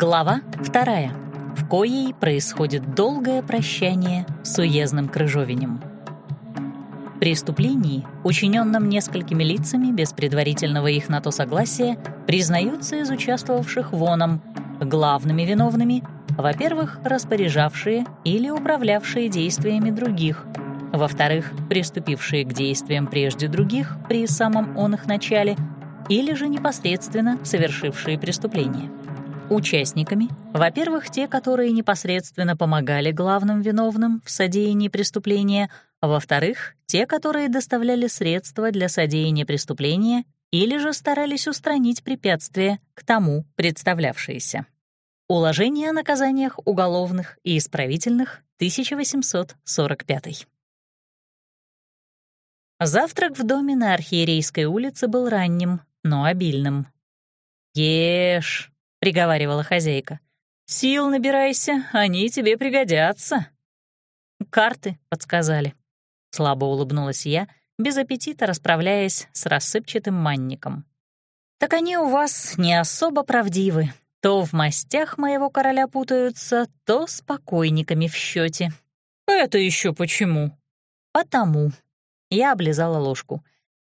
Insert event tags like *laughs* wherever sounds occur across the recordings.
Глава вторая, в коей происходит долгое прощание с уездным крыжовенем. Преступлений, учиненном несколькими лицами без предварительного их на то согласия, признаются из участвовавших воном главными виновными, во-первых, распоряжавшие или управлявшие действиями других, во-вторых, приступившие к действиям прежде других при самом он их начале, или же непосредственно совершившие преступление. Участниками, во-первых, те, которые непосредственно помогали главным виновным в содеянии преступления, во-вторых, те, которые доставляли средства для содеяния преступления или же старались устранить препятствия к тому, представлявшиеся. Уложение о наказаниях уголовных и исправительных 1845. Завтрак в доме на Архиерейской улице был ранним, но обильным. «Ешь», — приговаривала хозяйка. «Сил набирайся, они тебе пригодятся». «Карты», — подсказали. Слабо улыбнулась я, без аппетита расправляясь с рассыпчатым манником. «Так они у вас не особо правдивы. То в мастях моего короля путаются, то с покойниками в счете. «Это еще почему?» «Потому». Я облизала ложку.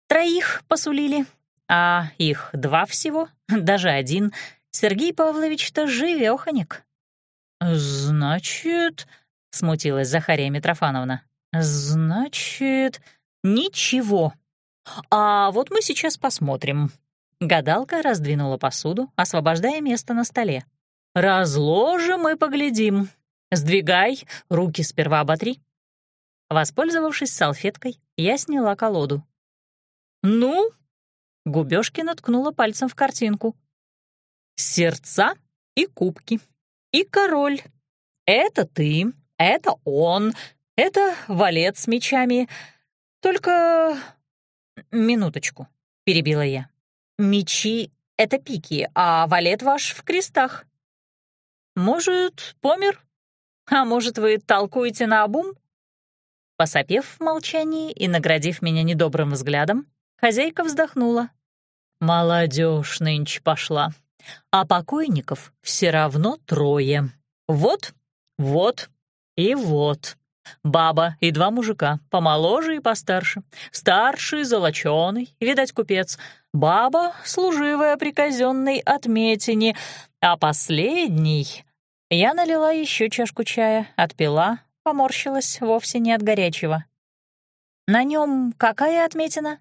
«Троих посулили, а их два всего, *laughs* даже один — Сергей Павлович-то живёхонек». «Значит...» — смутилась Захария Митрофановна. «Значит...» «Ничего. А вот мы сейчас посмотрим». Гадалка раздвинула посуду, освобождая место на столе. «Разложим и поглядим. Сдвигай, руки сперва оботри». Воспользовавшись салфеткой, я сняла колоду. «Ну?» — Губёшкина ткнула пальцем в картинку сердца и кубки. И король. Это ты, это он, это валет с мечами. Только... Минуточку, перебила я. Мечи — это пики, а валет ваш в крестах. Может, помер? А может, вы толкуете на обум? Посопев в молчании и наградив меня недобрым взглядом, хозяйка вздохнула. «Молодежь нынче пошла а покойников все равно трое. Вот, вот и вот. Баба и два мужика, помоложе и постарше. Старший — золоченый, видать, купец. Баба — служивая при казенной отметине. А последний... Я налила еще чашку чая, отпила, поморщилась вовсе не от горячего. На нем какая отметина?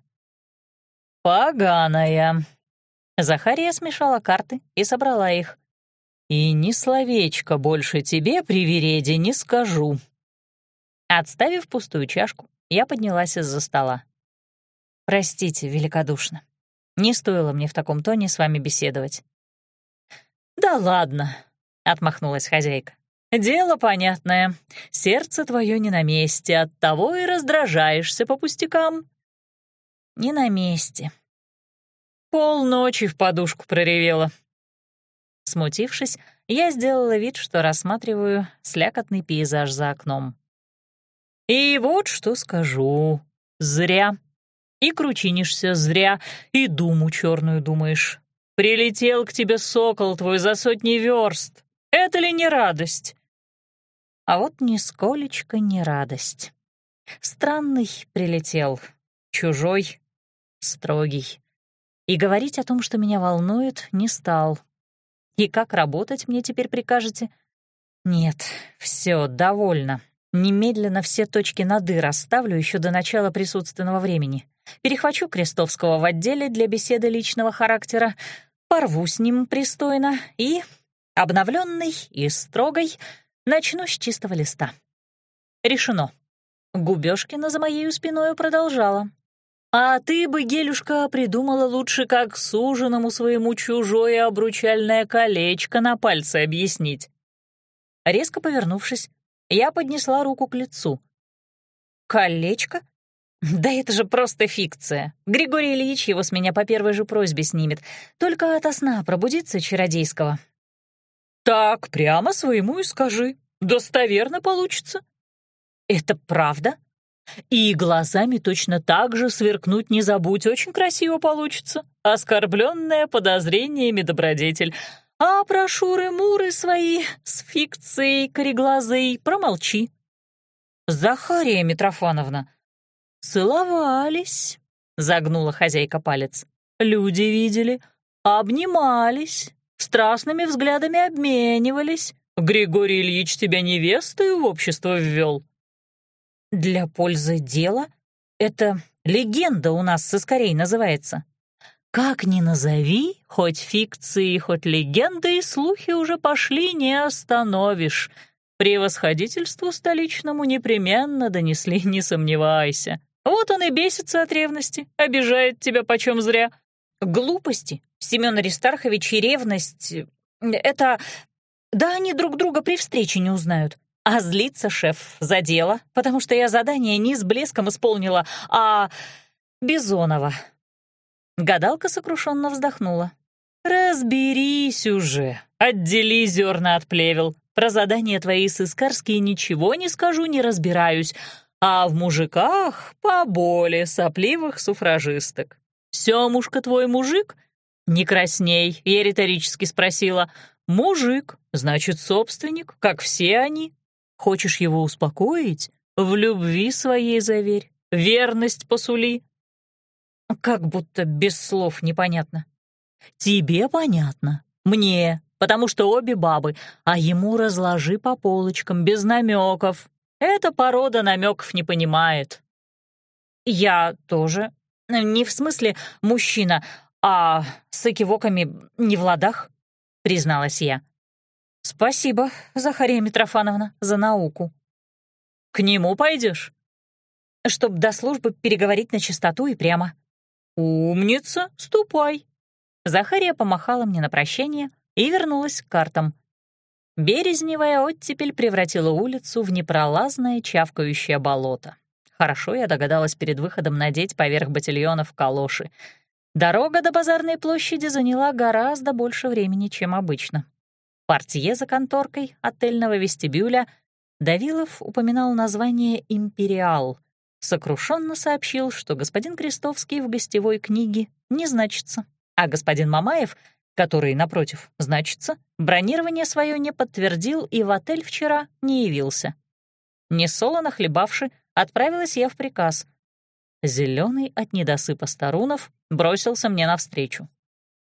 «Поганая», Захария смешала карты и собрала их. «И ни словечко больше тебе, привереде, не скажу». Отставив пустую чашку, я поднялась из-за стола. «Простите великодушно. Не стоило мне в таком тоне с вами беседовать». «Да ладно», — отмахнулась хозяйка. «Дело понятное. Сердце твое не на месте, оттого и раздражаешься по пустякам». «Не на месте», Полночи в подушку проревела. Смутившись, я сделала вид, что рассматриваю слякотный пейзаж за окном. И вот что скажу. Зря. И кручинишься зря, и думу черную думаешь. Прилетел к тебе сокол твой за сотни верст. Это ли не радость? А вот нисколечко не радость. Странный прилетел, чужой, строгий. И говорить о том, что меня волнует, не стал. И как работать мне теперь прикажете? Нет, все, довольно. Немедленно все точки над «и» расставлю еще до начала присутственного времени. Перехвачу Крестовского в отделе для беседы личного характера, порву с ним пристойно и, обновленный и строгой, начну с чистого листа. Решено. Губёшкина за моей спиной продолжала. «А ты бы, Гелюшка, придумала лучше, как суженому своему чужое обручальное колечко на пальце объяснить». Резко повернувшись, я поднесла руку к лицу. «Колечко? Да это же просто фикция. Григорий Ильич его с меня по первой же просьбе снимет. Только ото сна пробудиться чародейского». «Так, прямо своему и скажи. Достоверно получится». «Это правда?» И глазами точно так же сверкнуть не забудь, очень красиво получится. Оскорбленная подозрениями добродетель. А про шуры-муры свои с фикцией кореглазой промолчи. Захария Митрофановна, целовались, загнула хозяйка палец. Люди видели, обнимались, страстными взглядами обменивались. Григорий Ильич тебя невестой в общество ввел. Для пользы дела? Это легенда у нас с Искорей называется. Как ни назови, хоть фикции, хоть легенды и слухи уже пошли, не остановишь. Превосходительству столичному непременно донесли, *laughs* не сомневайся. Вот он и бесится от ревности, обижает тебя почем зря. Глупости, Семен Аристархович и ревность — это... Да они друг друга при встрече не узнают. А злится шеф за дело, потому что я задание не с блеском исполнила, а Бизонова. Гадалка сокрушенно вздохнула. «Разберись уже, отдели зерна от плевел. Про задания твои сыскарские ничего не скажу, не разбираюсь. А в мужиках поболе сопливых суфражисток. Семушка твой мужик? Не красней, я риторически спросила. Мужик, значит, собственник, как все они. Хочешь его успокоить? В любви своей заверь, верность посули, как будто без слов непонятно. Тебе понятно, мне, потому что обе бабы, а ему разложи по полочкам, без намеков. Эта порода намеков не понимает. Я тоже. Не в смысле мужчина, а с экивоками не в ладах, призналась я. Спасибо, Захария Митрофановна, за науку. К нему пойдешь? Чтоб до службы переговорить на чистоту и прямо. «Умница, ступай!» Захария помахала мне на прощание и вернулась к картам. Березневая оттепель превратила улицу в непролазное чавкающее болото. Хорошо я догадалась перед выходом надеть поверх батильонов калоши. Дорога до базарной площади заняла гораздо больше времени, чем обычно. Портье за конторкой отельного вестибюля Давилов упоминал название «Империал», сокрушенно сообщил, что господин Крестовский в гостевой книге не значится, а господин Мамаев, который, напротив, значится, бронирование свое не подтвердил и в отель вчера не явился. Несолоно хлебавши, отправилась я в приказ. Зеленый от недосыпа старунов бросился мне навстречу.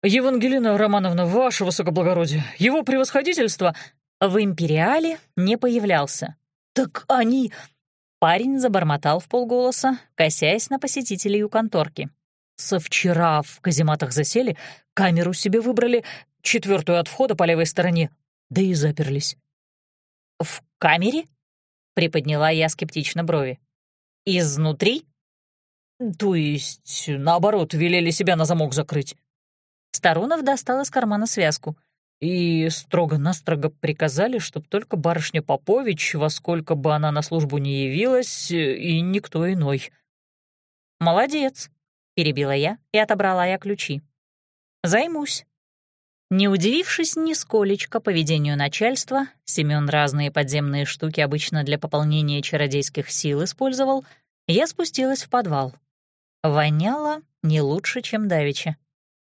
«Евангелина Романовна, ваше высокоблагородие, его превосходительство...» В «Империале» не появлялся. «Так они... Парень забормотал в полголоса, косясь на посетителей у конторки. «Со вчера в казематах засели, камеру себе выбрали, четвертую от входа по левой стороне, да и заперлись». «В камере?» — приподняла я скептично брови. «Изнутри?» «То есть, наоборот, велели себя на замок закрыть». Старунов достал из кармана связку — и строго-настрого приказали, чтоб только барышня Попович, во сколько бы она на службу не явилась, и никто иной. «Молодец», — перебила я и отобрала я ключи. «Займусь». Не удивившись нисколечко поведению начальства, Семён разные подземные штуки обычно для пополнения чародейских сил использовал, я спустилась в подвал. Воняло не лучше, чем давеча.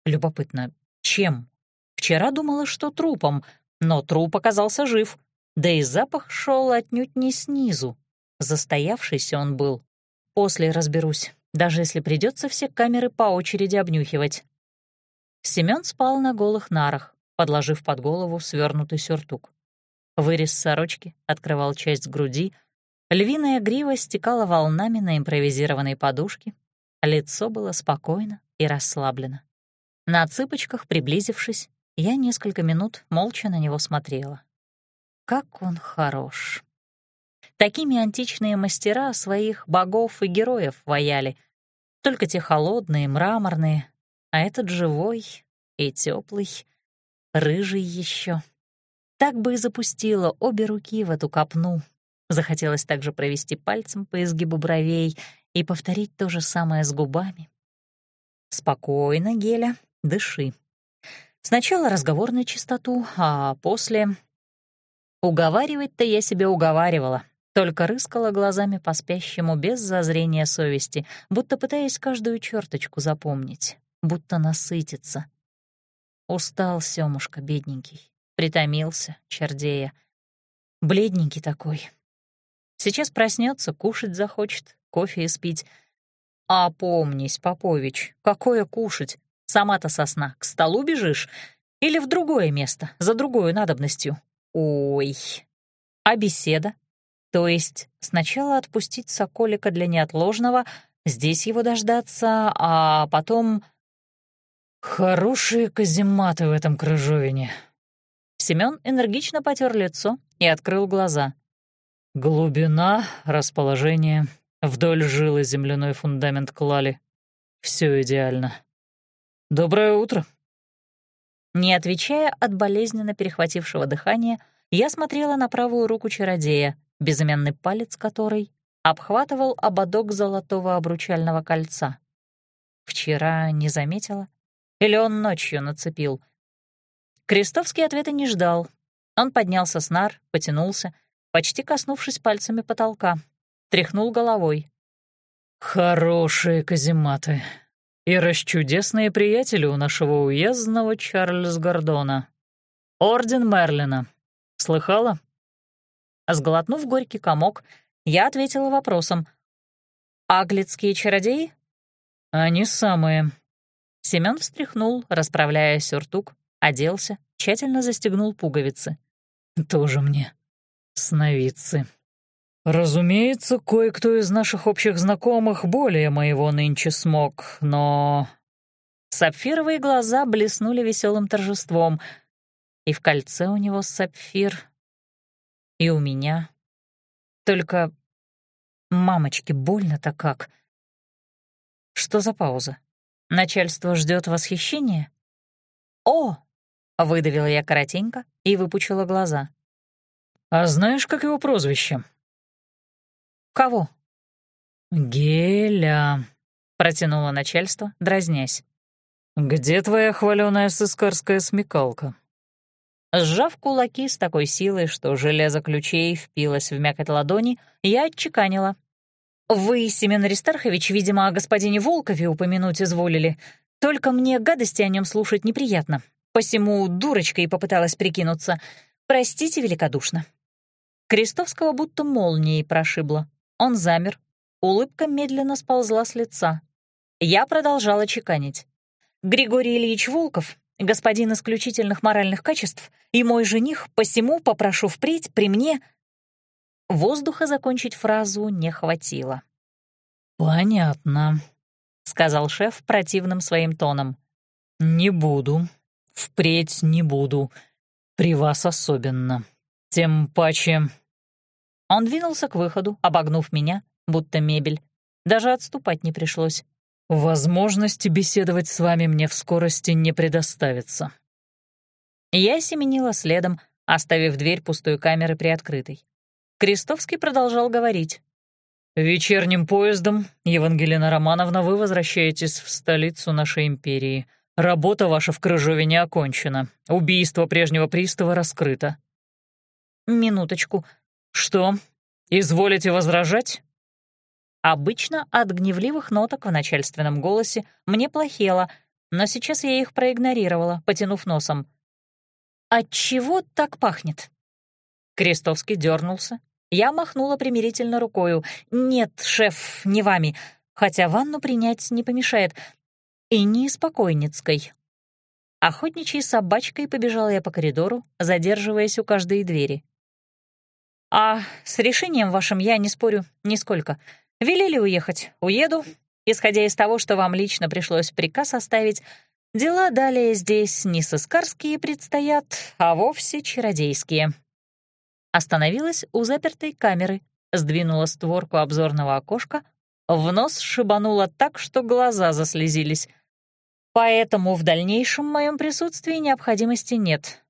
Любопытно, чем? Вчера думала, что трупом, но труп оказался жив, да и запах шел отнюдь не снизу. Застоявшийся он был. После разберусь, даже если придется все камеры по очереди обнюхивать. Семён спал на голых нарах, подложив под голову свернутый сюртук. Вырез сорочки открывал часть груди, львиная грива стекала волнами на импровизированной подушке, лицо было спокойно и расслаблено. На цыпочках, приблизившись, я несколько минут молча на него смотрела. Как он хорош. Такими античные мастера своих богов и героев ваяли. Только те холодные, мраморные, а этот живой и теплый, рыжий еще. Так бы и запустила обе руки в эту копну. Захотелось также провести пальцем по изгибу бровей и повторить то же самое с губами. «Спокойно, Геля, дыши», Сначала разговор на чистоту, а после... Уговаривать-то я себя уговаривала, только рыскала глазами по спящему без зазрения совести, будто пытаясь каждую черточку запомнить, будто насытиться. Устал Сёмушка, бедненький. Притомился, чердея. Бледненький такой. Сейчас проснется, кушать захочет, кофе испить. А помнись, Попович, какое кушать? Сама-то сосна, к столу бежишь? Или в другое место, за другой надобностью? Ой. А беседа? То есть сначала отпустить Соколика для неотложного, здесь его дождаться, а потом... Хорошие казематы в этом крыжовине. Семён энергично потер лицо и открыл глаза. Глубина, расположение, вдоль жилы земляной фундамент клали. Все идеально. Доброе утро. Не отвечая от болезненно перехватившего дыхания, я смотрела на правую руку чародея, безымянный палец которой обхватывал ободок золотого обручального кольца. Вчера не заметила? Или он ночью нацепил? Крестовский ответа не ждал. Он поднялся с нар, потянулся, почти коснувшись пальцами потолка, тряхнул головой. «Хорошие казематы. И расчудесные приятели у нашего уездного Чарльз Гордона. Орден Мерлина. Слыхала?» Сглотнув горький комок, я ответила вопросом. «Аглицкие чародеи?» «Они самые». Семён встряхнул, расправляя сюртук, оделся, тщательно застегнул пуговицы. «Тоже мне сновидцы. Разумеется, кое-кто из наших общих знакомых более моего нынче смог, но...» Сапфировые глаза блеснули веселым торжеством, и в кольце у него сапфир, и у меня. Только, мамочки, больно-то как. Что за пауза? Начальство ждет восхищения? «О!» — выдавила я коротенько и выпучила глаза. «А знаешь, как его прозвище?» «Кого?» «Геля», — протянуло начальство, дразнясь. «Где твоя хваленая сыскарская смекалка?» Сжав кулаки с такой силой, что железо ключей впилось в мякоть ладони, я отчеканила. «Вы, Семен Аристархович, видимо, о господине Волкове упомянуть изволили. Только мне гадости о нем слушать неприятно. Посему дурочкой попыталась прикинуться. Простите великодушно». Крестовского будто молнией прошибло. Он замер. Улыбка медленно сползла с лица. Я продолжала чеканить. Григорий Ильич Волков господин исключительных моральных качеств, и мой жених, посему попрошу впредь при мне...» Воздуха закончить фразу не хватило. «Понятно», — сказал шеф противным своим тоном. «Не буду. Впредь не буду. При вас особенно. Тем паче...» Он двинулся к выходу, обогнув меня, будто мебель. Даже отступать не пришлось. Возможности беседовать с вами мне в скорости не предоставится. Я семенила следом, оставив дверь пустой камеры приоткрытой. Крестовский продолжал говорить. «Вечерним поездом, Евангелина Романовна, вы возвращаетесь в столицу нашей империи. Работа ваша в Крыжове не окончена. Убийство прежнего пристава раскрыто». «Минуточку. Что, изволите возражать?» Обычно от гневливых ноток в начальственном голосе мне плохело, но сейчас я их проигнорировала, потянув носом. «От чего так пахнет?» Крестовский дернулся. Я махнула примирительно рукою. «Нет, шеф, не вами, хотя ванну принять не помешает. И не из покойницкой». Охотничьей собачкой побежала я по коридору, задерживаясь у каждой двери. «А с решением вашим я не спорю нисколько. Велели уехать — уеду. Исходя из того, что вам лично пришлось приказ оставить, дела далее здесь не сыскарские предстоят, а вовсе чародейские. Остановилась у запертой камеры, сдвинула створку обзорного окошка, в нос шибанула так, что глаза заслезились. Поэтому в дальнейшем моем присутствии необходимости нет.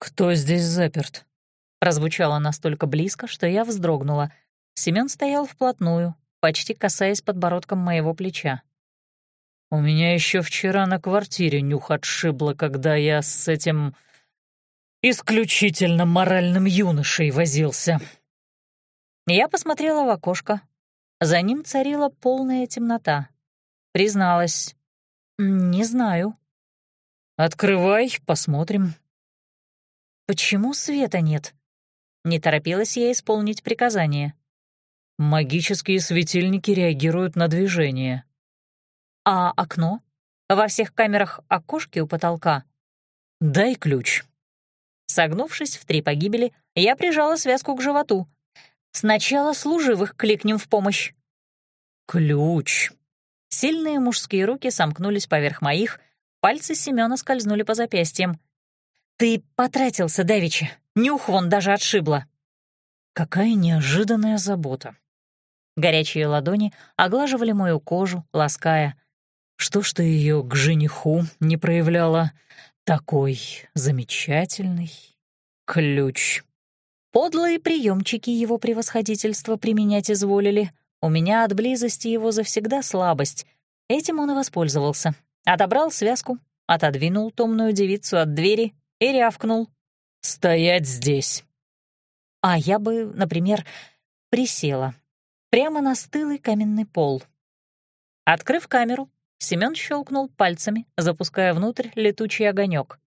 «Кто здесь заперт?» Прозвучало настолько близко, что я вздрогнула — Семён стоял вплотную, почти касаясь подбородком моего плеча. «У меня еще вчера на квартире нюх отшибло, когда я с этим исключительно моральным юношей возился». Я посмотрела в окошко. За ним царила полная темнота. Призналась, «Не знаю». «Открывай, посмотрим». «Почему света нет?» Не торопилась я исполнить приказание. «Магические светильники реагируют на движение». «А окно? Во всех камерах окошки у потолка?» «Дай ключ». Согнувшись в три погибели, я прижала связку к животу. «Сначала служивых кликнем в помощь». «Ключ». Сильные мужские руки сомкнулись поверх моих, Пальцы Семёна скользнули по запястьям. «Ты потратился, Давичи. Нюх вон даже отшибло». Какая неожиданная забота. Горячие ладони оглаживали мою кожу, лаская. Что ж ты ее к жениху не проявляла? Такой замечательный ключ. Подлые приемчики его превосходительства применять изволили. У меня от близости его завсегда слабость. Этим он и воспользовался, Отобрал связку, отодвинул томную девицу от двери и рявкнул. «Стоять здесь!» А я бы, например, присела прямо на стылый каменный пол. Открыв камеру, Семён щелкнул пальцами, запуская внутрь летучий огонек.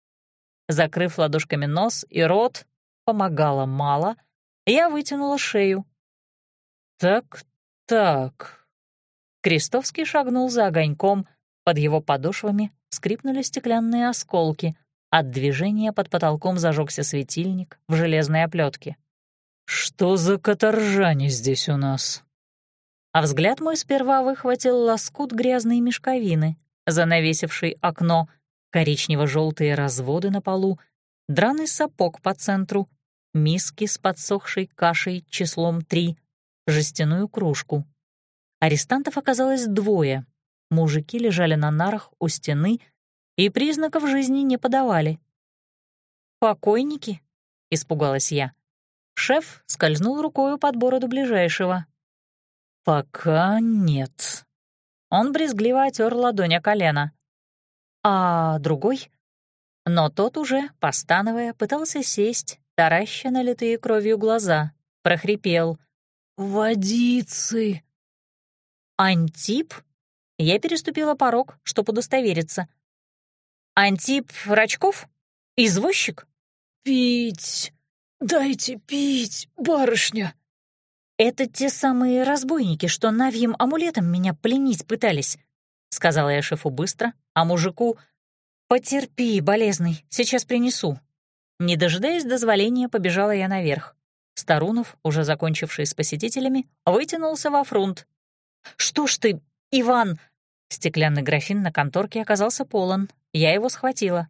Закрыв ладошками нос и рот, помогало мало, я вытянула шею. «Так, так...» Крестовский шагнул за огоньком — под его подошвами скрипнули стеклянные осколки. От движения под потолком зажегся светильник в железной оплетке. «Что за каторжане здесь у нас?» А взгляд мой сперва выхватил лоскут грязной мешковины, занавесивший окно, коричнево-желтые разводы на полу, драный сапог по центру, миски с подсохшей кашей числом три, жестяную кружку. Арестантов оказалось двое, Мужики лежали на нарах у стены и признаков жизни не подавали. «Покойники?» — испугалась я. Шеф скользнул рукою под бороду ближайшего. «Пока нет». Он брезгливо отер ладонь о колено. «А другой?» Но тот уже, постановая, пытался сесть, тараща налитые кровью глаза, прохрипел. «Водицы!» «Антип?» Я переступила порог, чтобы удостовериться. «Антип Рачков? Извозчик?» «Пить! Дайте пить, барышня!» «Это те самые разбойники, что навьим амулетом меня пленить пытались», — сказала я шефу быстро, а мужику «Потерпи, болезный, сейчас принесу». Не дожидаясь дозволения, побежала я наверх. Старунов, уже закончивший с посетителями, вытянулся во фрунт. «Что ж ты, Иван, Стеклянный графин на конторке оказался полон. Я его схватила.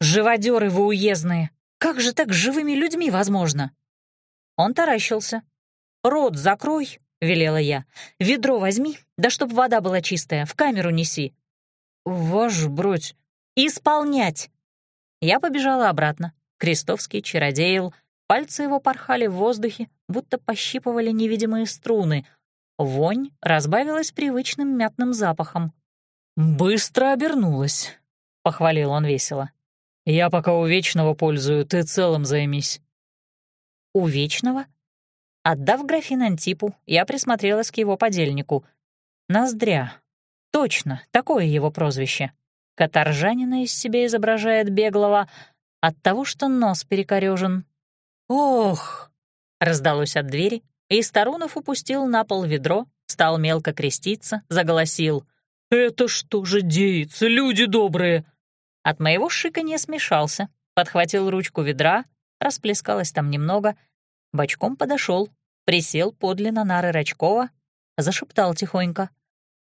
«Живодеры вы уездные! Как же так живыми людьми возможно?» Он таращился. «Рот закрой!» — велела я. «Ведро возьми, да чтоб вода была чистая, в камеру неси». «Ваш бродь!» «Исполнять!» Я побежала обратно. Крестовский чародеял. Пальцы его порхали в воздухе, будто пощипывали невидимые струны. Вонь разбавилась привычным мятным запахом. «Быстро обернулась», — похвалил он весело. «Я пока у Вечного пользую, ты целым займись». «У Вечного?» Отдав графин Антипу, я присмотрелась к его подельнику. Ноздря. Точно, такое его прозвище. Каторжанина из себя изображает беглого от того, что нос перекорёжен. «Ох!» — раздалось от двери, и Старунов упустил на пол ведро, стал мелко креститься, заголосил. «Это что же деется, люди добрые?» От моего шика не смешался, подхватил ручку ведра, расплескалось там немного, бочком подошел, присел подле на нары Рачкова, зашептал тихонько.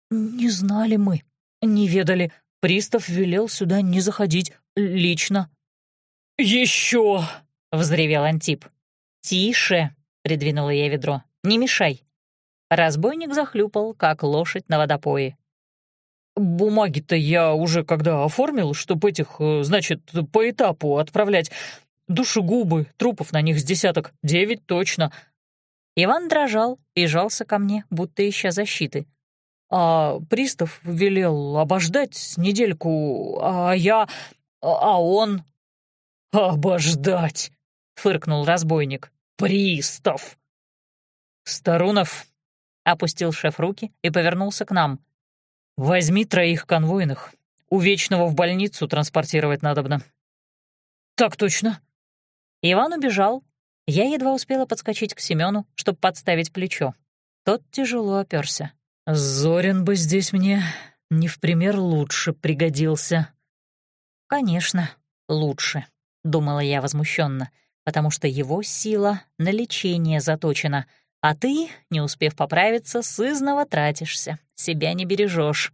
«Не знали мы, не ведали. Пристав велел сюда не заходить лично». «Еще!» — взревел Антип. «Тише!» — придвинула я ведро. «Не мешай!» Разбойник захлюпал, как лошадь на водопое. Бумаги-то я уже когда оформил, чтобы этих, э, значит, по этапу отправлять. Душегубы, трупов на них с десяток, девять точно. Иван дрожал и жался ко мне, будто ища защиты. А пристав велел обождать недельку, а я... а он... «Обождать!» — фыркнул разбойник. «Пристав!» «Старунов!» — опустил шеф руки и повернулся к нам. «Возьми троих конвойных. у Вечного в больницу транспортировать надобно». «Так точно». Иван убежал. Я едва успела подскочить к Семену, чтобы подставить плечо. Тот тяжело оперся. «Зорин бы здесь мне не в пример лучше пригодился». «Конечно, лучше», — думала я возмущенно, потому что его сила на лечение заточена, а ты, не успев поправиться, сызново тратишься, себя не бережешь.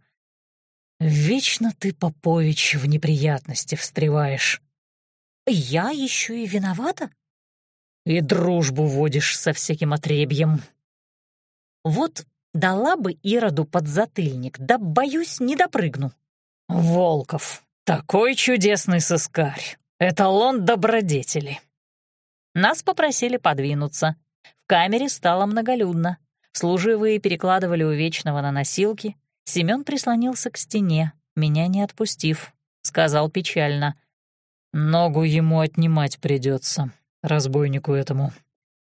«Вечно ты, Попович, в неприятности встреваешь». «Я еще и виновата?» «И дружбу водишь со всяким отребьем». «Вот дала бы Ироду подзатыльник, да, боюсь, не допрыгну». «Волков, такой чудесный сыскарь, эталон добродетели». Нас попросили подвинуться. В камере стало многолюдно. Служивые перекладывали у Вечного на носилки, Семён прислонился к стене, меня не отпустив. Сказал печально. «Ногу ему отнимать придется, разбойнику этому.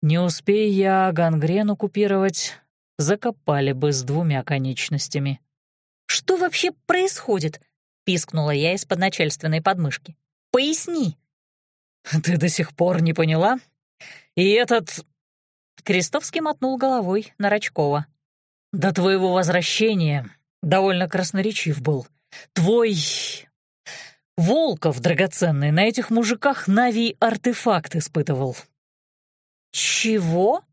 Не успей я гангрену купировать, закопали бы с двумя конечностями». «Что вообще происходит?» — пискнула я из-под начальственной подмышки. «Поясни». «Ты до сих пор не поняла? И этот...» Крестовский мотнул головой на Рачкова. «До твоего возвращения довольно красноречив был. Твой Волков драгоценный на этих мужиках Нави артефакт испытывал. Чего?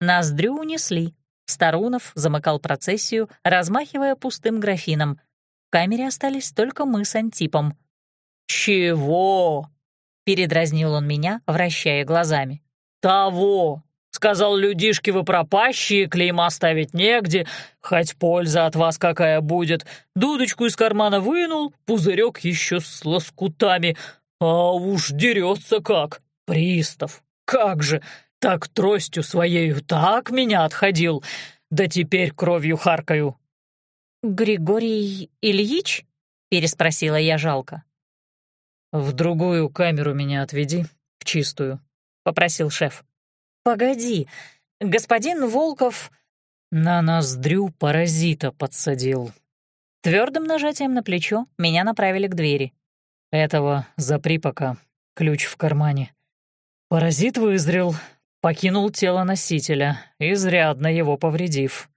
Ноздрю унесли. Старунов замыкал процессию, размахивая пустым графином. В камере остались только мы с Антипом. «Чего?» — передразнил он меня, вращая глазами. «Того! Сказал, людишки вы пропащие, клейма ставить негде, хоть польза от вас какая будет. Дудочку из кармана вынул, пузырек еще с лоскутами, а уж дерется как, пристав. Как же, так тростью своею так меня отходил, да теперь кровью харкаю». «Григорий Ильич?» — переспросила я жалко. «В другую камеру меня отведи, в чистую», — попросил шеф. «Погоди, господин Волков...» «На ноздрю паразита подсадил». Твердым нажатием на плечо меня направили к двери. «Этого запри пока, ключ в кармане». Паразит вызрел, покинул тело носителя, изрядно его повредив.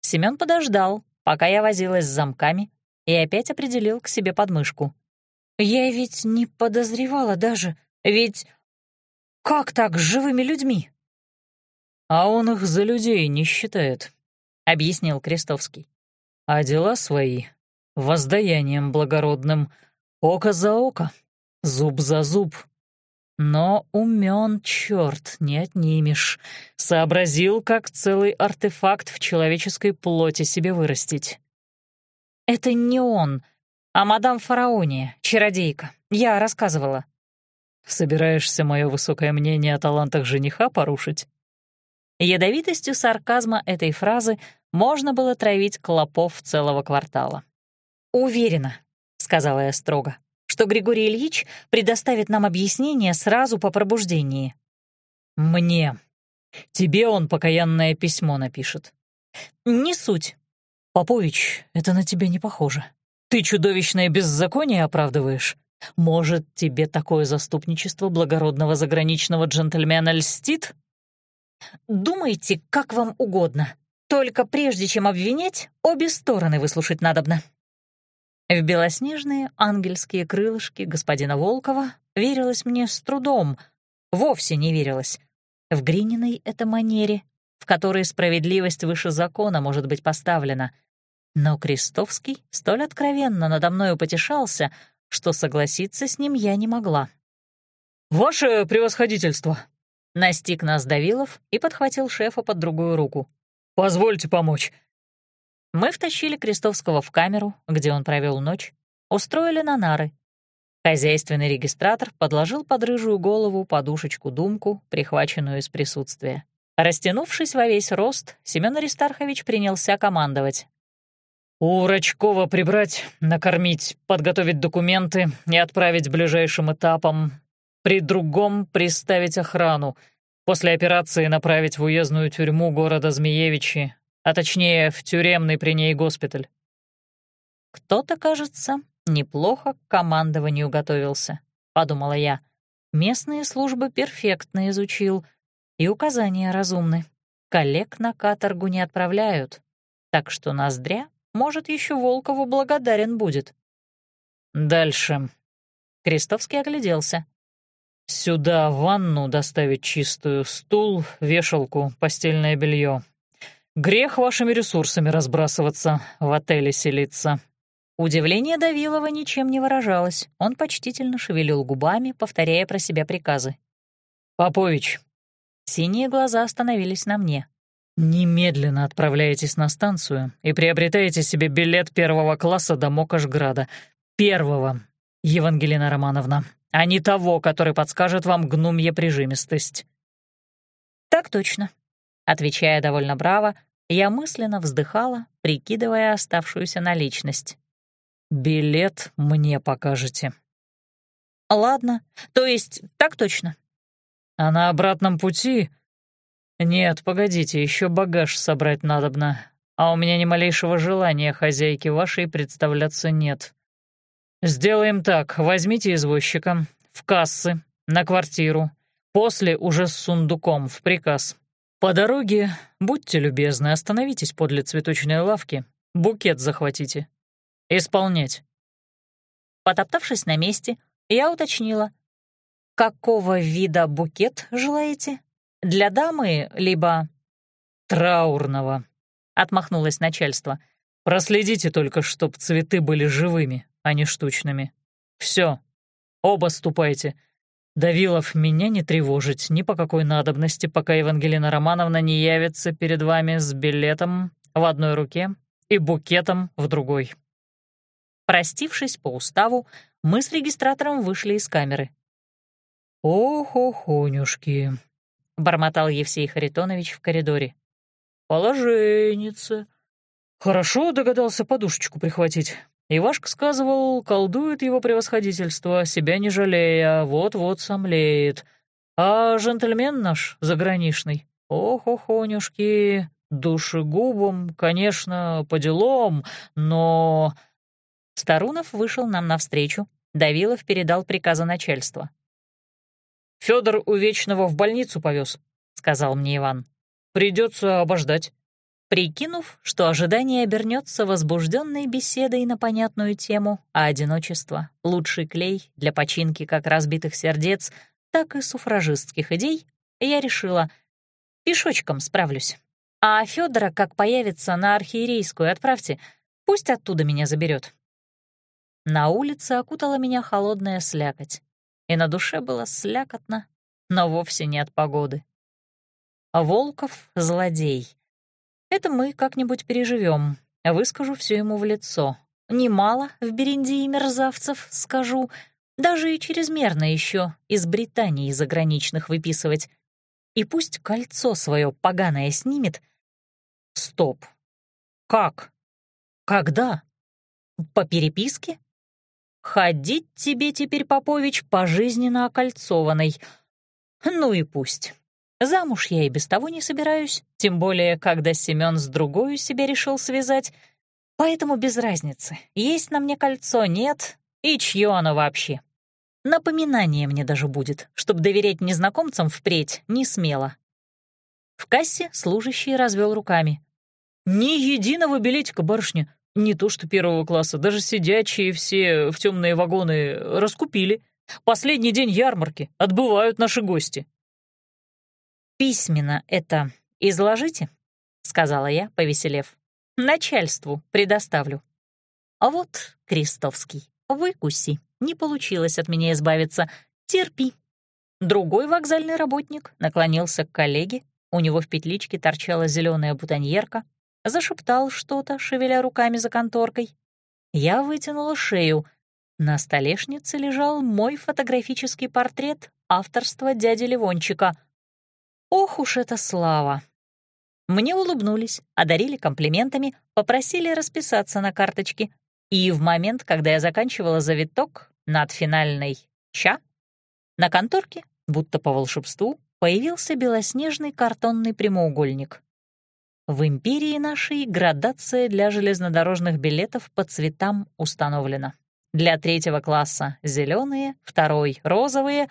Семён подождал, пока я возилась с замками, и опять определил к себе подмышку. «Я ведь не подозревала даже, ведь как так с живыми людьми?» «А он их за людей не считает», — объяснил Крестовский. «А дела свои — воздаянием благородным, око за око, зуб за зуб. Но умен черт не отнимешь. Сообразил, как целый артефакт в человеческой плоти себе вырастить». «Это не он, а мадам Фараония, чародейка. Я рассказывала». Собираешься мое высокое мнение о талантах жениха порушить?» Ядовитостью сарказма этой фразы можно было травить клопов целого квартала. «Уверена», — сказала я строго, «что Григорий Ильич предоставит нам объяснение сразу по пробуждении». «Мне. Тебе он покаянное письмо напишет». «Не суть». «Попович, это на тебя не похоже. Ты чудовищное беззаконие оправдываешь. Может, тебе такое заступничество благородного заграничного джентльмена льстит? Думайте, как вам угодно. Только прежде чем обвинять, обе стороны выслушать надобно. В белоснежные ангельские крылышки господина Волкова верилось мне с трудом, вовсе не верилось. В Грининой это манере, в которой справедливость выше закона может быть поставлена. Но Крестовский столь откровенно надо мною потешался — что согласиться с ним я не могла. «Ваше превосходительство!» Настиг нас Давилов и подхватил шефа под другую руку. «Позвольте помочь». Мы втащили Крестовского в камеру, где он провел ночь, устроили на нары. Хозяйственный регистратор подложил под рыжую голову подушечку-думку, прихваченную из присутствия. Растянувшись во весь рост, Семён Аристархович принялся командовать. У Рачкова прибрать, накормить, подготовить документы и отправить ближайшим этапом. При другом приставить охрану. После операции направить в уездную тюрьму города Змеевичи, а точнее в тюремный при ней госпиталь. Кто-то, кажется, неплохо к командованию готовился, подумала я. Местные службы перфектно изучил, и указания разумны. Коллег на каторгу не отправляют, так что Ноздря, может, еще Волкову благодарен будет. Дальше. Крестовский огляделся. Сюда ванну доставить чистую, стул, вешалку, постельное белье. Грех вашими ресурсами разбрасываться, в отеле селиться. Удивление Давилова ничем не выражалось. Он почтительно шевелил губами, повторяя про себя приказы. «Попович». Синие глаза остановились на мне. «Немедленно отправляйтесь на станцию и приобретаете себе билет первого класса до Мокошграда. Первого, Евангелина Романовна, а не того, который подскажет вам гнумья прижимистость». «Так точно», — отвечая довольно браво, я мысленно вздыхала, прикидывая оставшуюся наличность. «Билет мне покажете». «Ладно, то есть так точно». «А на обратном пути...» «Нет, погодите, еще багаж собрать надобно, а у меня ни малейшего желания хозяйке вашей представляться нет. Сделаем так, возьмите извозчика, в кассы, на квартиру, после уже с сундуком, в приказ. По дороге, будьте любезны, остановитесь подле цветочной лавки, букет захватите. Исполнять. Потоптавшись на месте, я уточнила. «Какого вида букет желаете? Для дамы, либо...» «Траурного», — отмахнулось начальство. «Проследите только, чтоб цветы были живыми, а не штучными. Все, оба ступайте. Давилов меня не тревожить ни по какой надобности, пока Евангелина Романовна не явится перед вами с билетом в одной руке и букетом в другой». Простившись по уставу, мы с регистратором вышли из камеры. «Ох-охонюшки», — бормотал Евсей Харитонович в коридоре. «Положенница. Хорошо догадался подушечку прихватить. Ивашка сказывал, колдует его превосходительство, себя не жалея, вот-вот сомлеет. А джентльмен наш заграничный, ох-охонюшки, душегубом, конечно, по делам, но...» Старунов вышел нам навстречу, Давилов передал приказы начальства. Федор у Вечного в больницу повез, сказал мне Иван. Придется обождать. Прикинув, что ожидание обернется возбужденной беседой на понятную тему, а одиночество — лучший клей для починки как разбитых сердец, так и суфражистских идей, я решила — пешочком справлюсь. А Федора, как появится на архиерейскую, отправьте, пусть оттуда меня заберет. На улице окутала меня холодная слякоть, и на душе было слякотно, но вовсе не от погоды. А Волков — злодей. Это мы как-нибудь переживем. Выскажу все ему в лицо. Немало в Бериндии мерзавцев, скажу. Даже и чрезмерно еще из Британии заграничных выписывать. И пусть кольцо свое поганое снимет. Стоп. Как? Когда? По переписке? Ходить тебе теперь, Попович, пожизненно окольцованной. Ну и пусть. Замуж я и без того не собираюсь, тем более, когда Семён с другой себе решил связать. Поэтому без разницы, есть на мне кольцо, нет, и чье оно вообще. Напоминание мне даже будет, чтобы доверять незнакомцам впредь не смело. В кассе служащий развел руками. «Ни единого билетика, барышня. Не то что первого класса, даже сидячие все в темные вагоны раскупили. Последний день ярмарки, отбывают наши гости. «Письменно это изложите», — сказала я, повеселев. «Начальству предоставлю». А вот, Крестовский, выкуси, не получилось от меня избавиться, терпи. Другой вокзальный работник наклонился к коллеге, у него в петличке торчала зеленая бутоньерка, зашептал что-то, шевеля руками за конторкой. Я вытянула шею. На столешнице лежал мой фотографический портрет авторства дяди Ливончика. Ох уж эта слава! Мне улыбнулись, одарили комплиментами, попросили расписаться на карточке. И в момент, когда я заканчивала завиток над финальной «ча», на конторке, будто по волшебству, появился белоснежный картонный прямоугольник. В империи нашей градация для железнодорожных билетов по цветам установлена. Для третьего класса — зеленые, второй — розовые,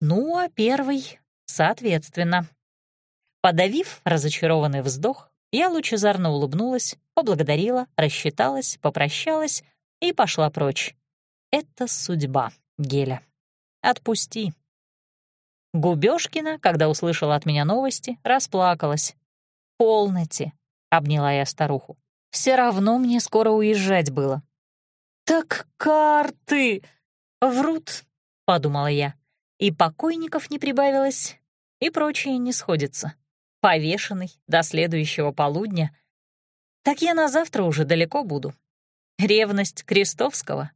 ну а первый — соответственно. Подавив разочарованный вздох, я лучезарно улыбнулась, поблагодарила, рассчиталась, попрощалась и пошла прочь. Это судьба, Геля. Отпусти. Губёшкина, когда услышала от меня новости, расплакалась. «Полноте», — обняла я старуху. «Все равно мне скоро уезжать было». «Так карты!» «Врут», — подумала я. И покойников не прибавилось, и прочее не сходится. Повешенный до следующего полудня. Так я на завтра уже далеко буду. Ревность Крестовского?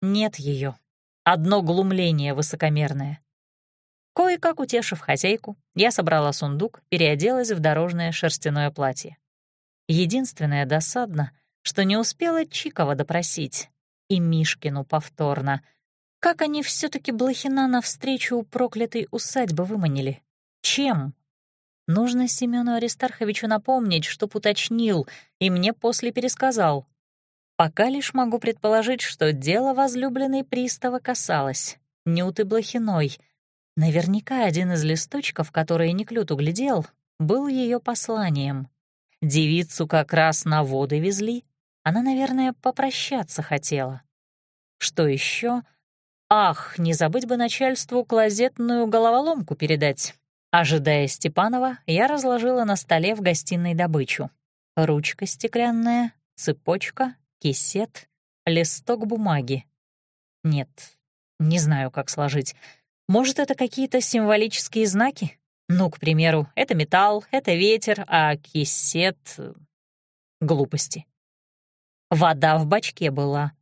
Нет ее. Одно глумление высокомерное. Кое-как утешив хозяйку, я собрала сундук, переоделась в дорожное шерстяное платье. Единственное досадно, что не успела Чикова допросить, и Мишкину повторно. Как они все таки Блохина навстречу у проклятой усадьбы выманили? Чем? Нужно Семену Аристарховичу напомнить, чтоб уточнил, и мне после пересказал. Пока лишь могу предположить, что дело возлюбленной пристава касалось. Нюты Блохиной — Наверняка один из листочков, которые Неклют углядел, был ее посланием. Девицу как раз на воды везли. Она, наверное, попрощаться хотела. Что еще? Ах, не забыть бы начальству клозетную головоломку передать. Ожидая Степанова, я разложила на столе в гостиной добычу. Ручка стеклянная, цепочка, кисет, листок бумаги. Нет, не знаю, как сложить. Может, это какие-то символические знаки? Ну, к примеру, это металл, это ветер, а кисет — глупости. Вода в бачке была.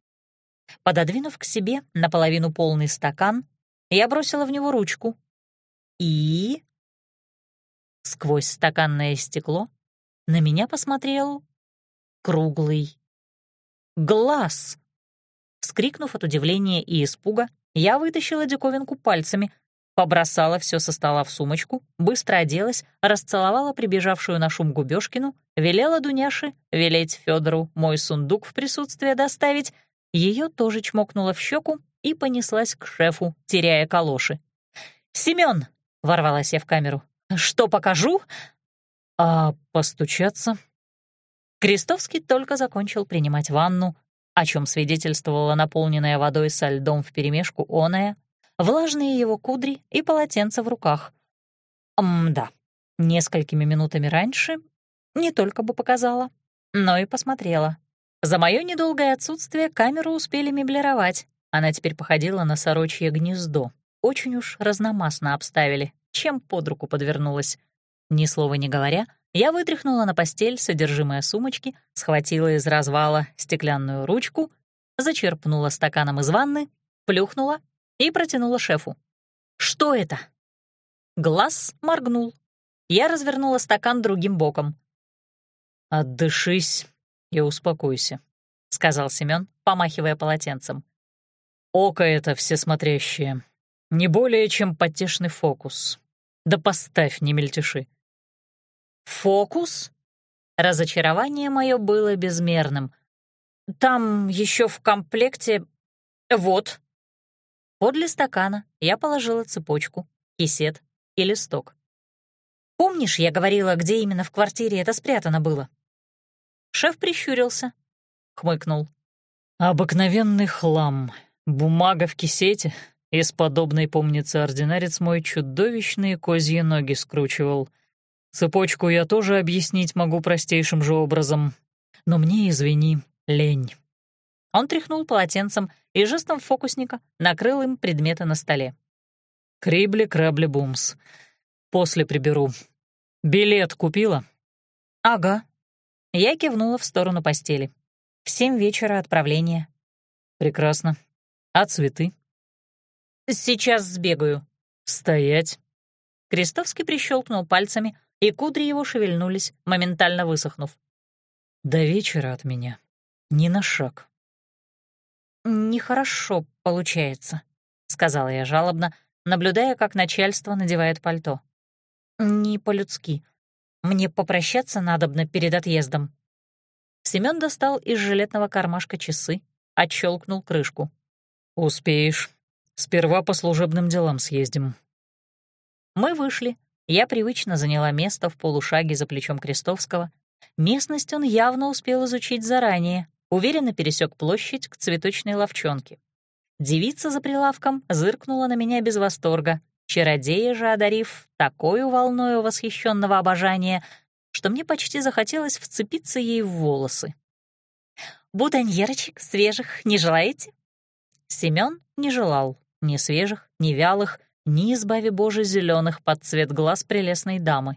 Пододвинув к себе наполовину полный стакан, я бросила в него ручку. И... Сквозь стаканное стекло на меня посмотрел круглый глаз. Вскрикнув от удивления и испуга, я вытащила диковинку пальцами, побросала все со стола в сумочку, быстро оделась, расцеловала прибежавшую на шум Губёшкину, велела Дуняше велеть Федору мой сундук в присутствие доставить, ее тоже чмокнула в щеку и понеслась к шефу, теряя калоши. «Семён!» — ворвалась я в камеру. «Что покажу?» «А постучаться?» Крестовский только закончил принимать ванну, о чем свидетельствовала наполненная водой со льдом вперемешку оная, влажные его кудри и полотенце в руках. Мда, несколькими минутами раньше не только бы показала, но и посмотрела. За мое недолгое отсутствие камеру успели меблировать. Она теперь походила на сорочье гнездо. Очень уж разномастно обставили, чем под руку подвернулась. Ни слова не говоря — я вытряхнула на постель содержимое сумочки, схватила из развала стеклянную ручку, зачерпнула стаканом из ванны, плюхнула и протянула шефу. «Что это?» Глаз моргнул. Я развернула стакан другим боком. «Отдышись и успокойся», — сказал Семён, помахивая полотенцем. «Око это всесмотрящее. Не более, чем потешный фокус. Да поставь, не мельтеши. «Фокус?» Разочарование мое было безмерным. «Там еще в комплекте... Вот». Подле стакана я положила цепочку, кисет и листок. «Помнишь, я говорила, где именно в квартире это спрятано было?» Шеф прищурился, хмыкнул. «Обыкновенный хлам. Бумага в кисете. Из подобной, помнится, ординарец мой чудовищные козьи ноги скручивал. Цепочку я тоже объяснить могу простейшим же образом. Но мне, извини, лень». Он тряхнул полотенцем и жестом фокусника накрыл им предметы на столе. «Крибли, крабли, бумс. После приберу. Билет купила?» «Ага». Я кивнула в сторону постели. «В семь вечера отправление». «Прекрасно. А цветы?» «Сейчас сбегаю». «Стоять». Крестовский прищелкнул пальцами, и кудри его шевельнулись, моментально высохнув. «До вечера от меня. Ни на шаг». «Нехорошо получается», — сказала я жалобно, наблюдая, как начальство надевает пальто. «Не по-людски. Мне попрощаться надобно перед отъездом». Семён достал из жилетного кармашка часы, отщелкнул крышку. «Успеешь. Сперва по служебным делам съездим». Мы вышли. Я привычно заняла место в полушаге за плечом Крестовского. Местность он явно успел изучить заранее, уверенно пересек площадь к цветочной ловчонке. Девица за прилавком зыркнула на меня без восторга, чародея же одарив такой волною восхищенного обожания, что мне почти захотелось вцепиться ей в волосы. «Бутоньерочек свежих не желаете?» Семён не желал ни свежих, ни вялых, ни, избави Боже, зеленых под цвет глаз прелестной дамы.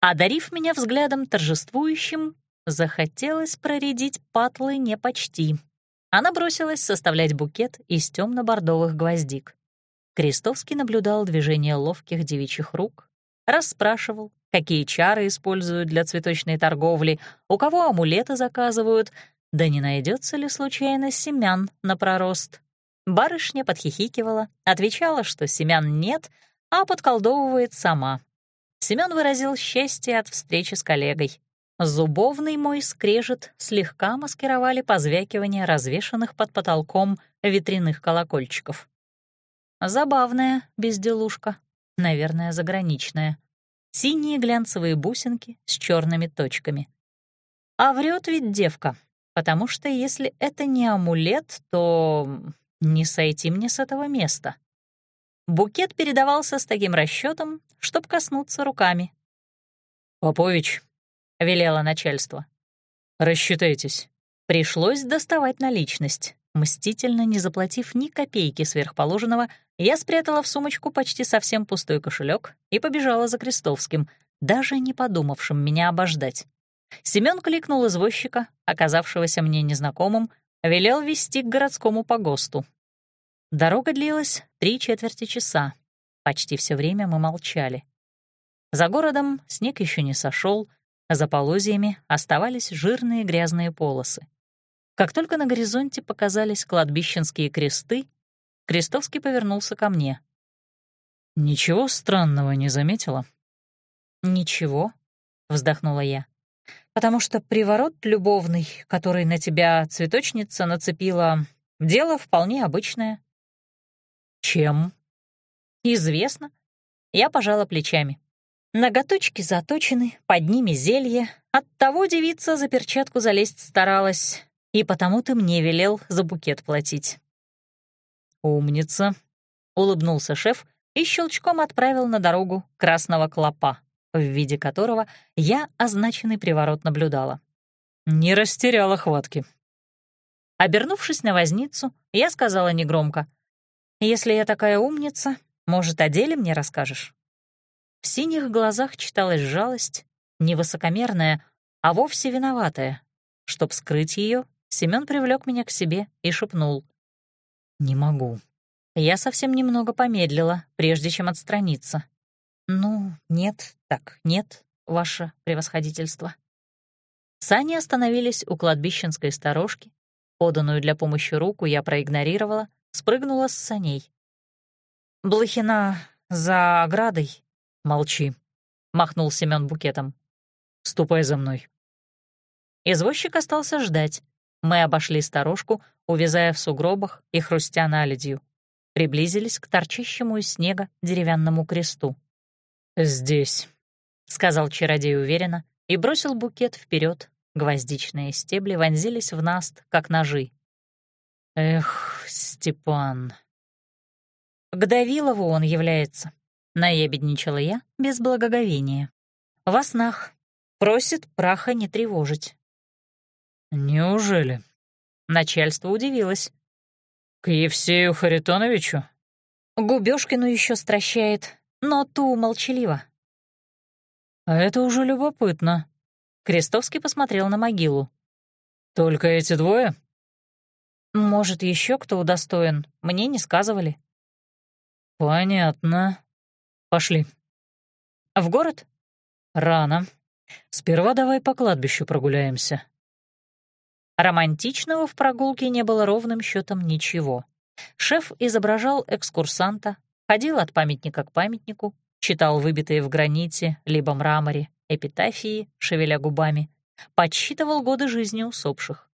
Одарив меня взглядом торжествующим, захотелось проредить патлы не почти. Она бросилась составлять букет из темно-бордовых гвоздик. Крестовский наблюдал движение ловких девичьих рук, расспрашивал, какие чары используют для цветочной торговли, у кого амулеты заказывают, да не найдется ли случайно семян на пророст. Барышня подхихикивала, отвечала, что семян нет, а подколдовывает сама. Семён выразил счастье от встречи с коллегой. Зубовный мой скрежет слегка маскировали позвякивание развешанных под потолком ветряных колокольчиков. Забавная безделушка, наверное, заграничная. Синие глянцевые бусинки с черными точками. А врет ведь девка, потому что если это не амулет, то не сойти мне с этого места. Букет передавался с таким расчетом, чтоб коснуться руками. «Попович», — велело начальство, — «рассчитайтесь». Пришлось доставать наличность. Мстительно не заплатив ни копейки сверхположенного, я спрятала в сумочку почти совсем пустой кошелек и побежала за Крестовским, даже не подумавшим меня обождать. Семён кликнул извозчика, оказавшегося мне незнакомым, велел вести к городскому погосту. Дорога длилась три четверти часа. Почти все время мы молчали. За городом снег еще не сошел, а за полозьями оставались жирные грязные полосы. Как только на горизонте показались кладбищенские кресты, Крестовский повернулся ко мне. «Ничего странного не заметила?» «Ничего», — вздохнула я, «потому что приворот любовный, который на тебя цветочница нацепила, дело вполне обычное. «Чем?» «Известно». Я пожала плечами. Ноготочки заточены, под ними зелье. Оттого девица за перчатку залезть старалась, и потому ты мне велел за букет платить. «Умница», — улыбнулся шеф и щелчком отправил на дорогу красного клопа, в виде которого я означенный приворот наблюдала. Не растеряла хватки. Обернувшись на возницу, я сказала негромко — если я такая умница, может, о деле мне расскажешь?» В синих глазах читалась жалость, не высокомерная, а вовсе виноватая. Чтоб скрыть ее, Семён привлек меня к себе и шепнул. «Не могу». Я совсем немного помедлила, прежде чем отстраниться. «Ну, нет, так, нет, ваше превосходительство». Сани остановились у кладбищенской сторожки. Поданную для помощи руку я проигнорировала, спрыгнула с саней. «Блохина за оградой?» «Молчи», — махнул Семён букетом. «Ступай за мной». Извозчик остался ждать. Мы обошли сторожку, увязая в сугробах и хрустя наледью. Приблизились к торчащему из снега деревянному кресту. «Здесь», — сказал чародей уверенно и бросил букет вперед. Гвоздичные стебли вонзились в наст, как ножи. Эх, Степан. К Давилову он является. Наебедничала я без благоговения. Во снах. Просит праха не тревожить. Неужели? Начальство удивилось. К Евсею Харитоновичу? Губёшкину еще стращает, но ту молчаливо. А это уже любопытно. Крестовский посмотрел на могилу. Только эти двое? Может, еще кто удостоен, мне не сказывали. Понятно. Пошли. В город? Рано. Сперва давай по кладбищу прогуляемся. Романтичного в прогулке не было ровным счетом ничего. Шеф изображал экскурсанта, ходил от памятника к памятнику, читал выбитые в граните либо мраморе эпитафии, шевеля губами, подсчитывал годы жизни усопших.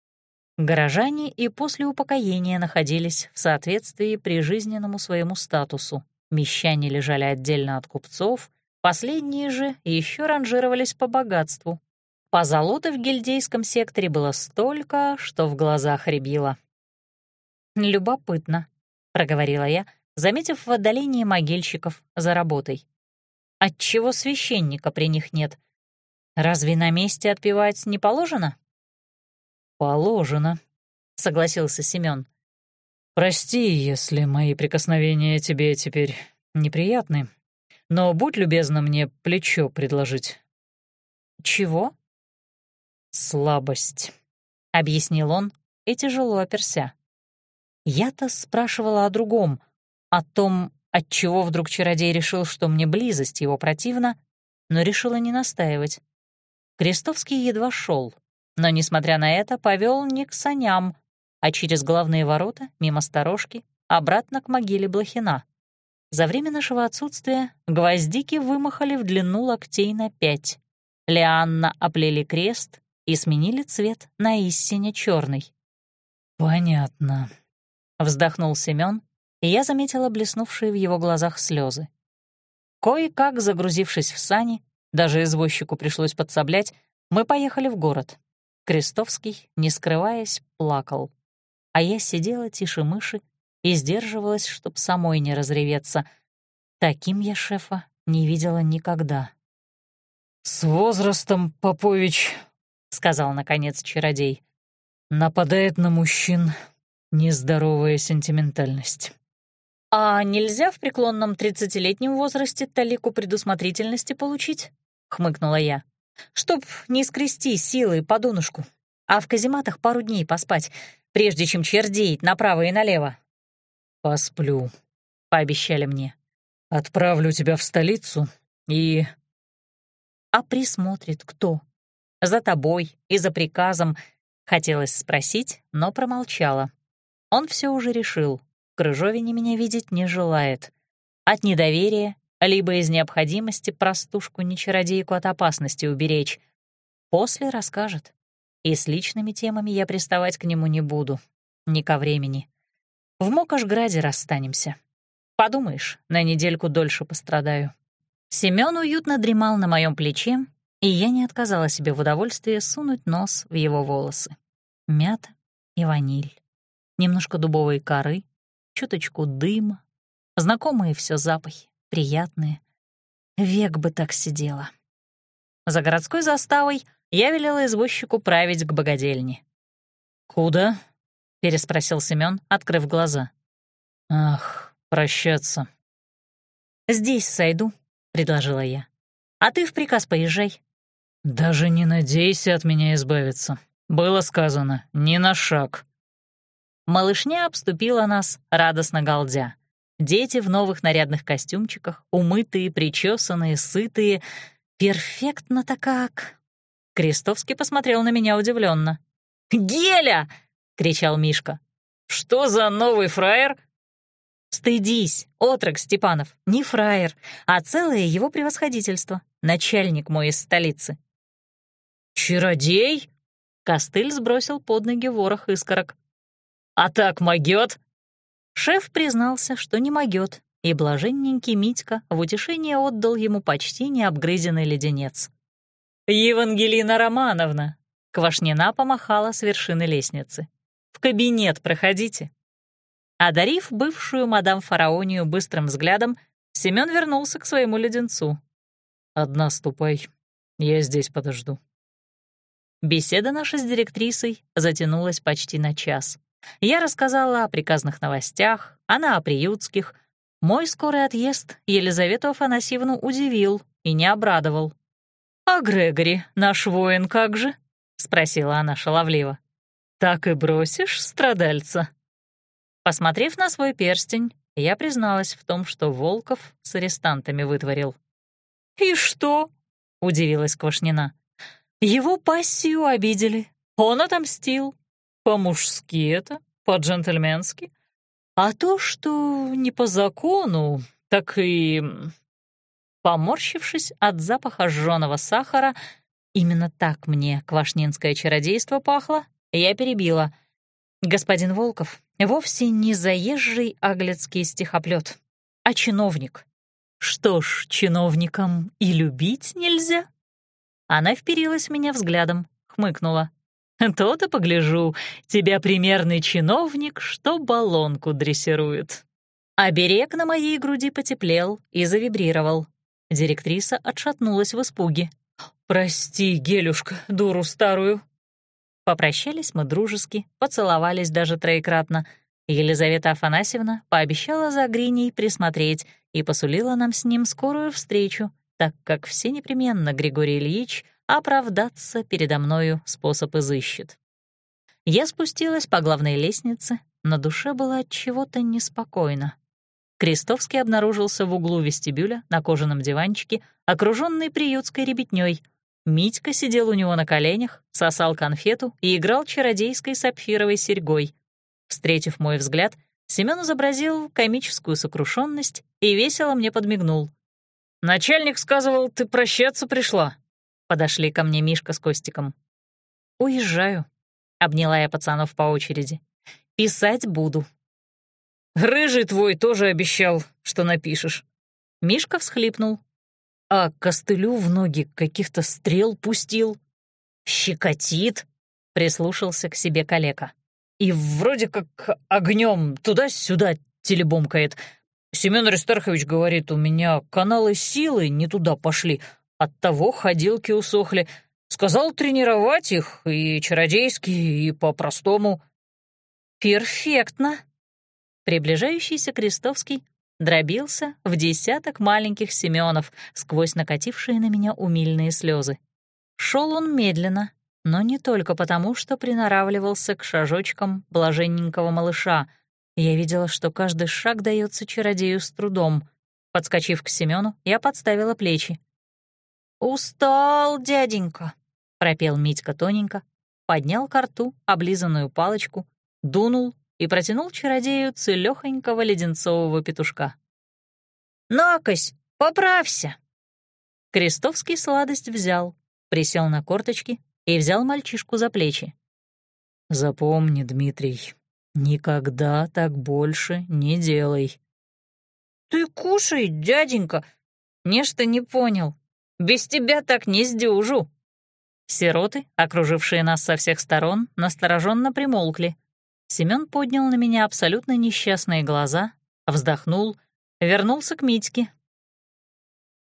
Горожане и после упокоения находились в соответствии прижизненному своему статусу. Мещане лежали отдельно от купцов, последние же еще ранжировались по богатству. Позолоты в гильдейском секторе было столько, что в глазах рябило. «Любопытно», — проговорила я, заметив в отдалении могильщиков за работой. «Отчего священника при них нет? Разве на месте отпевать не положено?» «Положено», — согласился Семён. «Прости, если мои прикосновения тебе теперь неприятны, но будь любезна мне плечо предложить». «Чего?» «Слабость», — объяснил он и тяжело оперся. Я-то спрашивала о другом, о том, отчего вдруг чародей решил, что мне близость его противна, но решила не настаивать. Крестовский едва шел, но, несмотря на это, повел не к саням, а через главные ворота, мимо сторожки, обратно к могиле Блохина. За время нашего отсутствия гвоздики вымахали в длину локтей на пять. Лианна оплели крест и сменили цвет на истине черный. «Понятно», — вздохнул Семён, и я заметила блеснувшие в его глазах слезы. Кое-как, загрузившись в сани, даже извозчику пришлось подсоблять, мы поехали в город. Крестовский, не скрываясь, плакал. А я сидела тише мыши и сдерживалась, чтоб самой не разреветься. Таким я шефа не видела никогда. «С возрастом, Попович», — сказал, наконец, чародей, — «нападает на мужчин нездоровая сентиментальность». «А нельзя в преклонном тридцатилетнем возрасте талику предусмотрительности получить?» — хмыкнула я чтоб не скрести силы по донышку, а в казематах пару дней поспать, прежде чем чердеять направо и налево. «Посплю», — пообещали мне. «Отправлю тебя в столицу и...» «А присмотрит кто? За тобой и за приказом?» Хотелось спросить, но промолчала. Он все уже решил. Крыжовине меня видеть не желает. От недоверия либо из необходимости простушку-не-чародейку от опасности уберечь. После расскажет. И с личными темами я приставать к нему не буду. Ни ко времени. В Мокошграде расстанемся. Подумаешь, на недельку дольше пострадаю. Семён уютно дремал на моем плече, и я не отказала себе в удовольствии сунуть нос в его волосы. Мята и ваниль. Немножко дубовой коры, чуточку дыма. Знакомые все запахи приятные. Век бы так сидела. За городской заставой я велела извозчику править к богадельне. «Куда?» — переспросил Семён, открыв глаза. «Ах, прощаться». «Здесь сойду», — предложила я. «А ты в приказ поезжай». «Даже не надейся от меня избавиться. Было сказано, ни на шаг». Малышня обступила нас, радостно галдя. Дети в новых нарядных костюмчиках, умытые, причесанные, сытые. Перфектно-то как. Крестовский посмотрел на меня удивленно. «Геля!» — кричал Мишка. «Что за новый фраер?» «Стыдись, отрок Степанов, не фраер, а целое его превосходительство, начальник мой из столицы». «Чародей?» — Костыль сбросил под ноги ворох искорок. «А так могёт?» Шеф признался, что не могет, и блаженненький Митька в утешение отдал ему почти необгрызенный леденец. «Евангелина Романовна!» — Квашнина помахала с вершины лестницы. «В кабинет проходите». Одарив бывшую мадам Фараонию быстрым взглядом, Семён вернулся к своему леденцу. «Одна ступай, я здесь подожду». Беседа наша с директрисой затянулась почти на час. Я рассказала о приказных новостях, она о приютских. Мой скорый отъезд Елизавету Афанасьевну удивил и не обрадовал. «А Грегори, наш воин, как же?» — спросила она шаловливо. «Так и бросишь страдальца?» Посмотрев на свой перстень, я призналась в том, что Волков с арестантами вытворил. «И что?» — удивилась Квашнина. «Его пассию обидели. Он отомстил. По-мужски это, по-джентльменски. А то, что не по закону, так и поморщившись от запаха жжёного сахара, именно так мне квашнинское чародейство пахло, я перебила. Господин Волков вовсе не заезжий аглицкий стихоплёт, а чиновник. Что ж, чиновникам и любить нельзя? Она вперилась меня взглядом, хмыкнула. *laughs* То-то погляжу, тебя примерный чиновник, что баллонку дрессирует. А берег на моей груди потеплел и завибрировал. Директриса отшатнулась в испуге. «Прости, Гелюшка, дуру старую». Попрощались мы дружески, поцеловались даже троекратно. Елизавета Афанасьевна пообещала за Гриней присмотреть и посулила нам с ним скорую встречу, так как все непременно Григорий Ильич оправдаться передо мною способ изыщет. Я спустилась по главной лестнице, на душе было от чего-то неспокойно. Крестовский обнаружился в углу вестибюля на кожаном диванчике, окруженный приютской ребятней. Митька сидел у него на коленях, сосал конфету и играл чародейской сапфировой серьгой. Встретив мой взгляд, Семён изобразил комическую сокрушенность и весело мне подмигнул. «Начальник сказывал, ты прощаться пришла». Подошли ко мне Мишка с Костиком. «Уезжаю», — обняла я пацанов по очереди. «Писать буду». «Рыжий твой тоже обещал, что напишешь». Мишка всхлипнул. «А костылю в ноги каких-то стрел пустил». «Щекотит», — прислушался к себе калека. «И вроде как огнем туда-сюда телебомкает. Семен Аристархович говорит, у меня каналы силы не туда пошли, оттого ходилки усохли. Сказал тренировать их и чародейские, и по-простому». «Перфектно», Приближающийся Крестовский дробился в десяток маленьких Семенов сквозь накатившие на меня умильные слезы. Шел он медленно, но не только потому, что приноравливался к шажочкам блаженненького малыша. Я видела, что каждый шаг дается чародею с трудом. Подскочив к Семену, я подставила плечи. «Устал, дяденька», — пропел Митька тоненько, поднял ко рту облизанную палочку, дунул и протянул чародею целёхонького леденцового петушка. «Накось, поправься!» Крестовский сладость взял, присел на корточки и взял мальчишку за плечи. «Запомни, Дмитрий, никогда так больше не делай». «Ты кушай, дяденька, нечто не понял. Без тебя так не сдюжу». Сироты, окружившие нас со всех сторон, настороженно примолкли, Семён поднял на меня абсолютно несчастные глаза, вздохнул, вернулся к Митьке.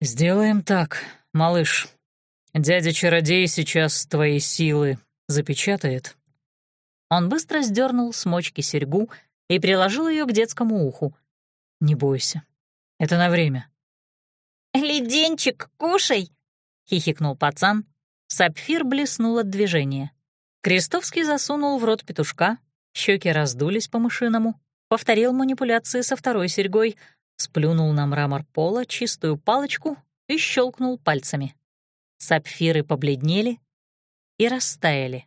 «Сделаем так, малыш. Дядя-чародей сейчас твои силы запечатает». Он быстро сдернул с мочки серьгу и приложил ее к детскому уху. «Не бойся, это на время». «Леденчик, кушай!» — хихикнул пацан. Сапфир блеснул от движения. Крестовский засунул в рот петушка, Щеки раздулись по-мышиному, повторил манипуляции со второй серьгой, сплюнул на мрамор пола чистую палочку и щелкнул пальцами. Сапфиры побледнели и растаяли.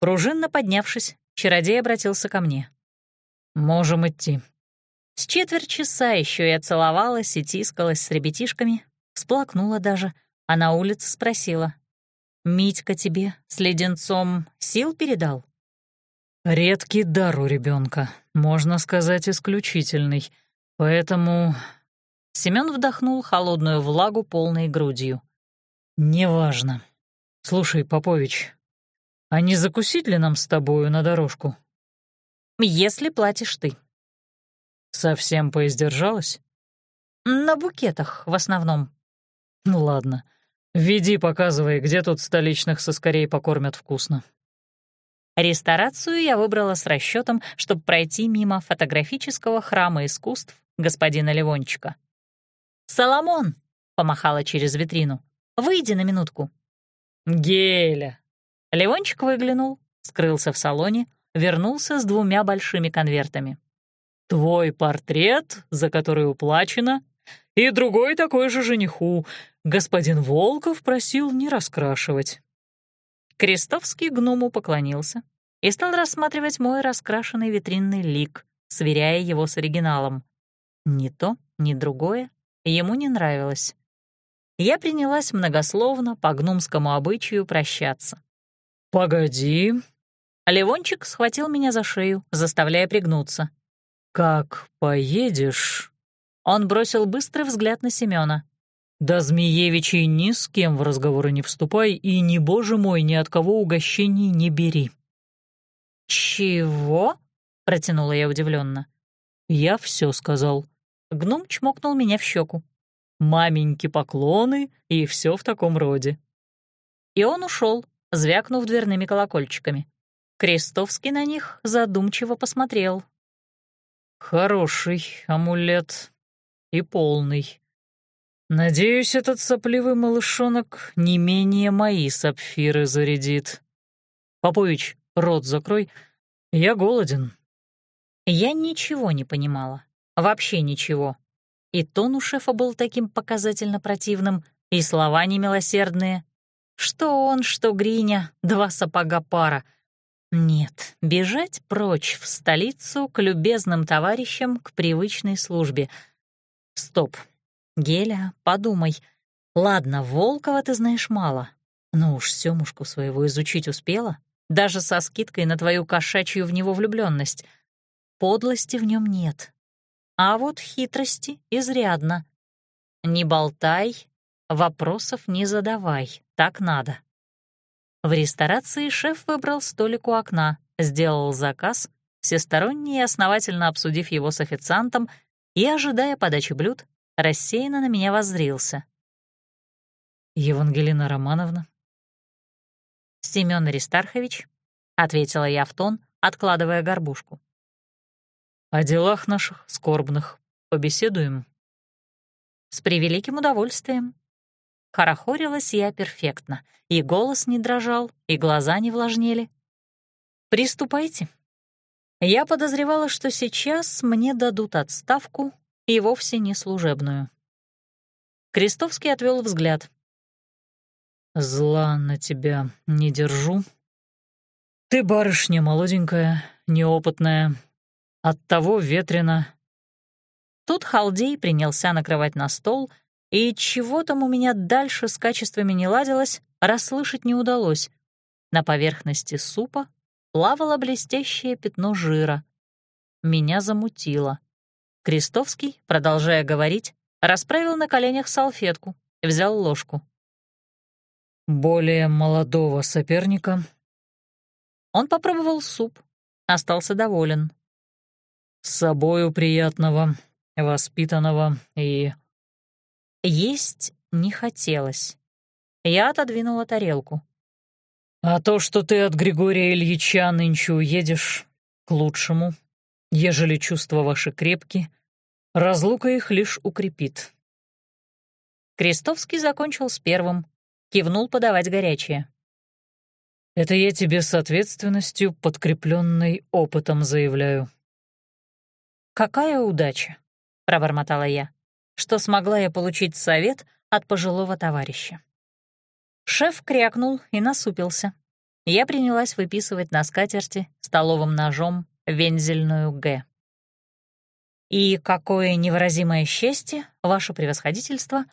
Пружинно поднявшись, чародей обратился ко мне. «Можем идти». С четверть часа еще я целовалась и тискалась с ребятишками, всплакнула даже, а на улице спросила. «Митька тебе с леденцом сил передал?» Редкий дар у ребенка, можно сказать, исключительный. Поэтому Семён вдохнул холодную влагу полной грудью. «Неважно. Слушай, Попович, а не закусить ли нам с тобою на дорожку?» «Если платишь ты». «Совсем поиздержалась?» «На букетах в основном». «Ну ладно. Веди, показывай, где тут столичных соскорей покормят вкусно. Ресторацию я выбрала с расчетом, чтобы пройти мимо фотографического храма искусств господина Ливончика. «Соломон!» — помахала через витрину. «Выйди на минутку». «Геля!» Ливончик выглянул, скрылся в салоне, вернулся с двумя большими конвертами. «Твой портрет, за который уплачено, и другой такой же жениху. Господин Волков просил не раскрашивать». Крестовский гному поклонился и стал рассматривать мой раскрашенный витринный лик, сверяя его с оригиналом. Ни то, ни другое ему не нравилось. я принялась многословно по гнумскому обычаю прощаться. «Погоди». Ливончик схватил меня за шею, заставляя пригнуться. «Как поедешь?» Он бросил быстрый взгляд на Семёна. «Да, Змеевичей, ни с кем в разговоры не вступай и, ни боже мой, ни от кого угощений не бери». «Чего?» — протянула я удивленно. «Я все сказал». Гном чмокнул меня в щеку. «Маменьки поклоны и все в таком роде». И он ушел, звякнув дверными колокольчиками. Крестовский на них задумчиво посмотрел. «Хороший амулет и полный. Надеюсь, этот сопливый малышонок не менее мои сапфиры зарядит. Попович, рот закрой, я голоден». Я ничего не понимала, вообще ничего. И тон у шефа был таким показательно противным, и слова немилосердные. Что он, что Гриня, два сапога пара. Нет, бежать прочь в столицу к любезным товарищам, к привычной службе. Стоп. Геля, подумай. Ладно, Волкова ты знаешь мало. Но уж Сёмушку своего изучить успела, даже со скидкой на твою кошачью в него влюбленность. Подлости в нем нет. А вот хитрости изрядно. Не болтай, вопросов не задавай, так надо. В ресторации шеф выбрал столик у окна, сделал заказ, всесторонне и основательно обсудив его с официантом и, ожидая подачи блюд, рассеянно на меня воззрился. «Евангелина Романовна?» «Семён Аристархович», — ответила я в тон, откладывая горбушку. «О делах наших скорбных побеседуем?» «С превеликим удовольствием», Хорохорилась я перфектно, и голос не дрожал, и глаза не влажнели. «Приступайте». Я подозревала, что сейчас мне дадут отставку и вовсе не служебную. Крестовский отвел взгляд. «Зла на тебя не держу. Ты барышня молоденькая, неопытная, оттого ветрено». Тут Халдей принялся накрывать на стол, и чего там у меня дальше с качествами не ладилось, расслышать не удалось. На поверхности супа плавало блестящее пятно жира. Меня замутило. Крестовский, продолжая говорить, расправил на коленях салфетку взял ложку. «Более молодого соперника?» Он попробовал суп, остался доволен. «С собою приятного, воспитанного и есть не хотелось. Я отодвинула тарелку. «А то, что ты от Григория Ильича нынче уедешь, к лучшему, ежели чувства ваши крепки, разлука их лишь укрепит». Крестовский закончил с первым, кивнул подавать горячее. «Это я тебе с ответственностью, подкрепленной опытом, заявляю». «Какая удача!» — пробормотала я что смогла я получить совет от пожилого товарища. Шеф крякнул и насупился. Я принялась выписывать на скатерти столовым ножом вензельную «Г». И какое невыразимое счастье, ваше превосходительство,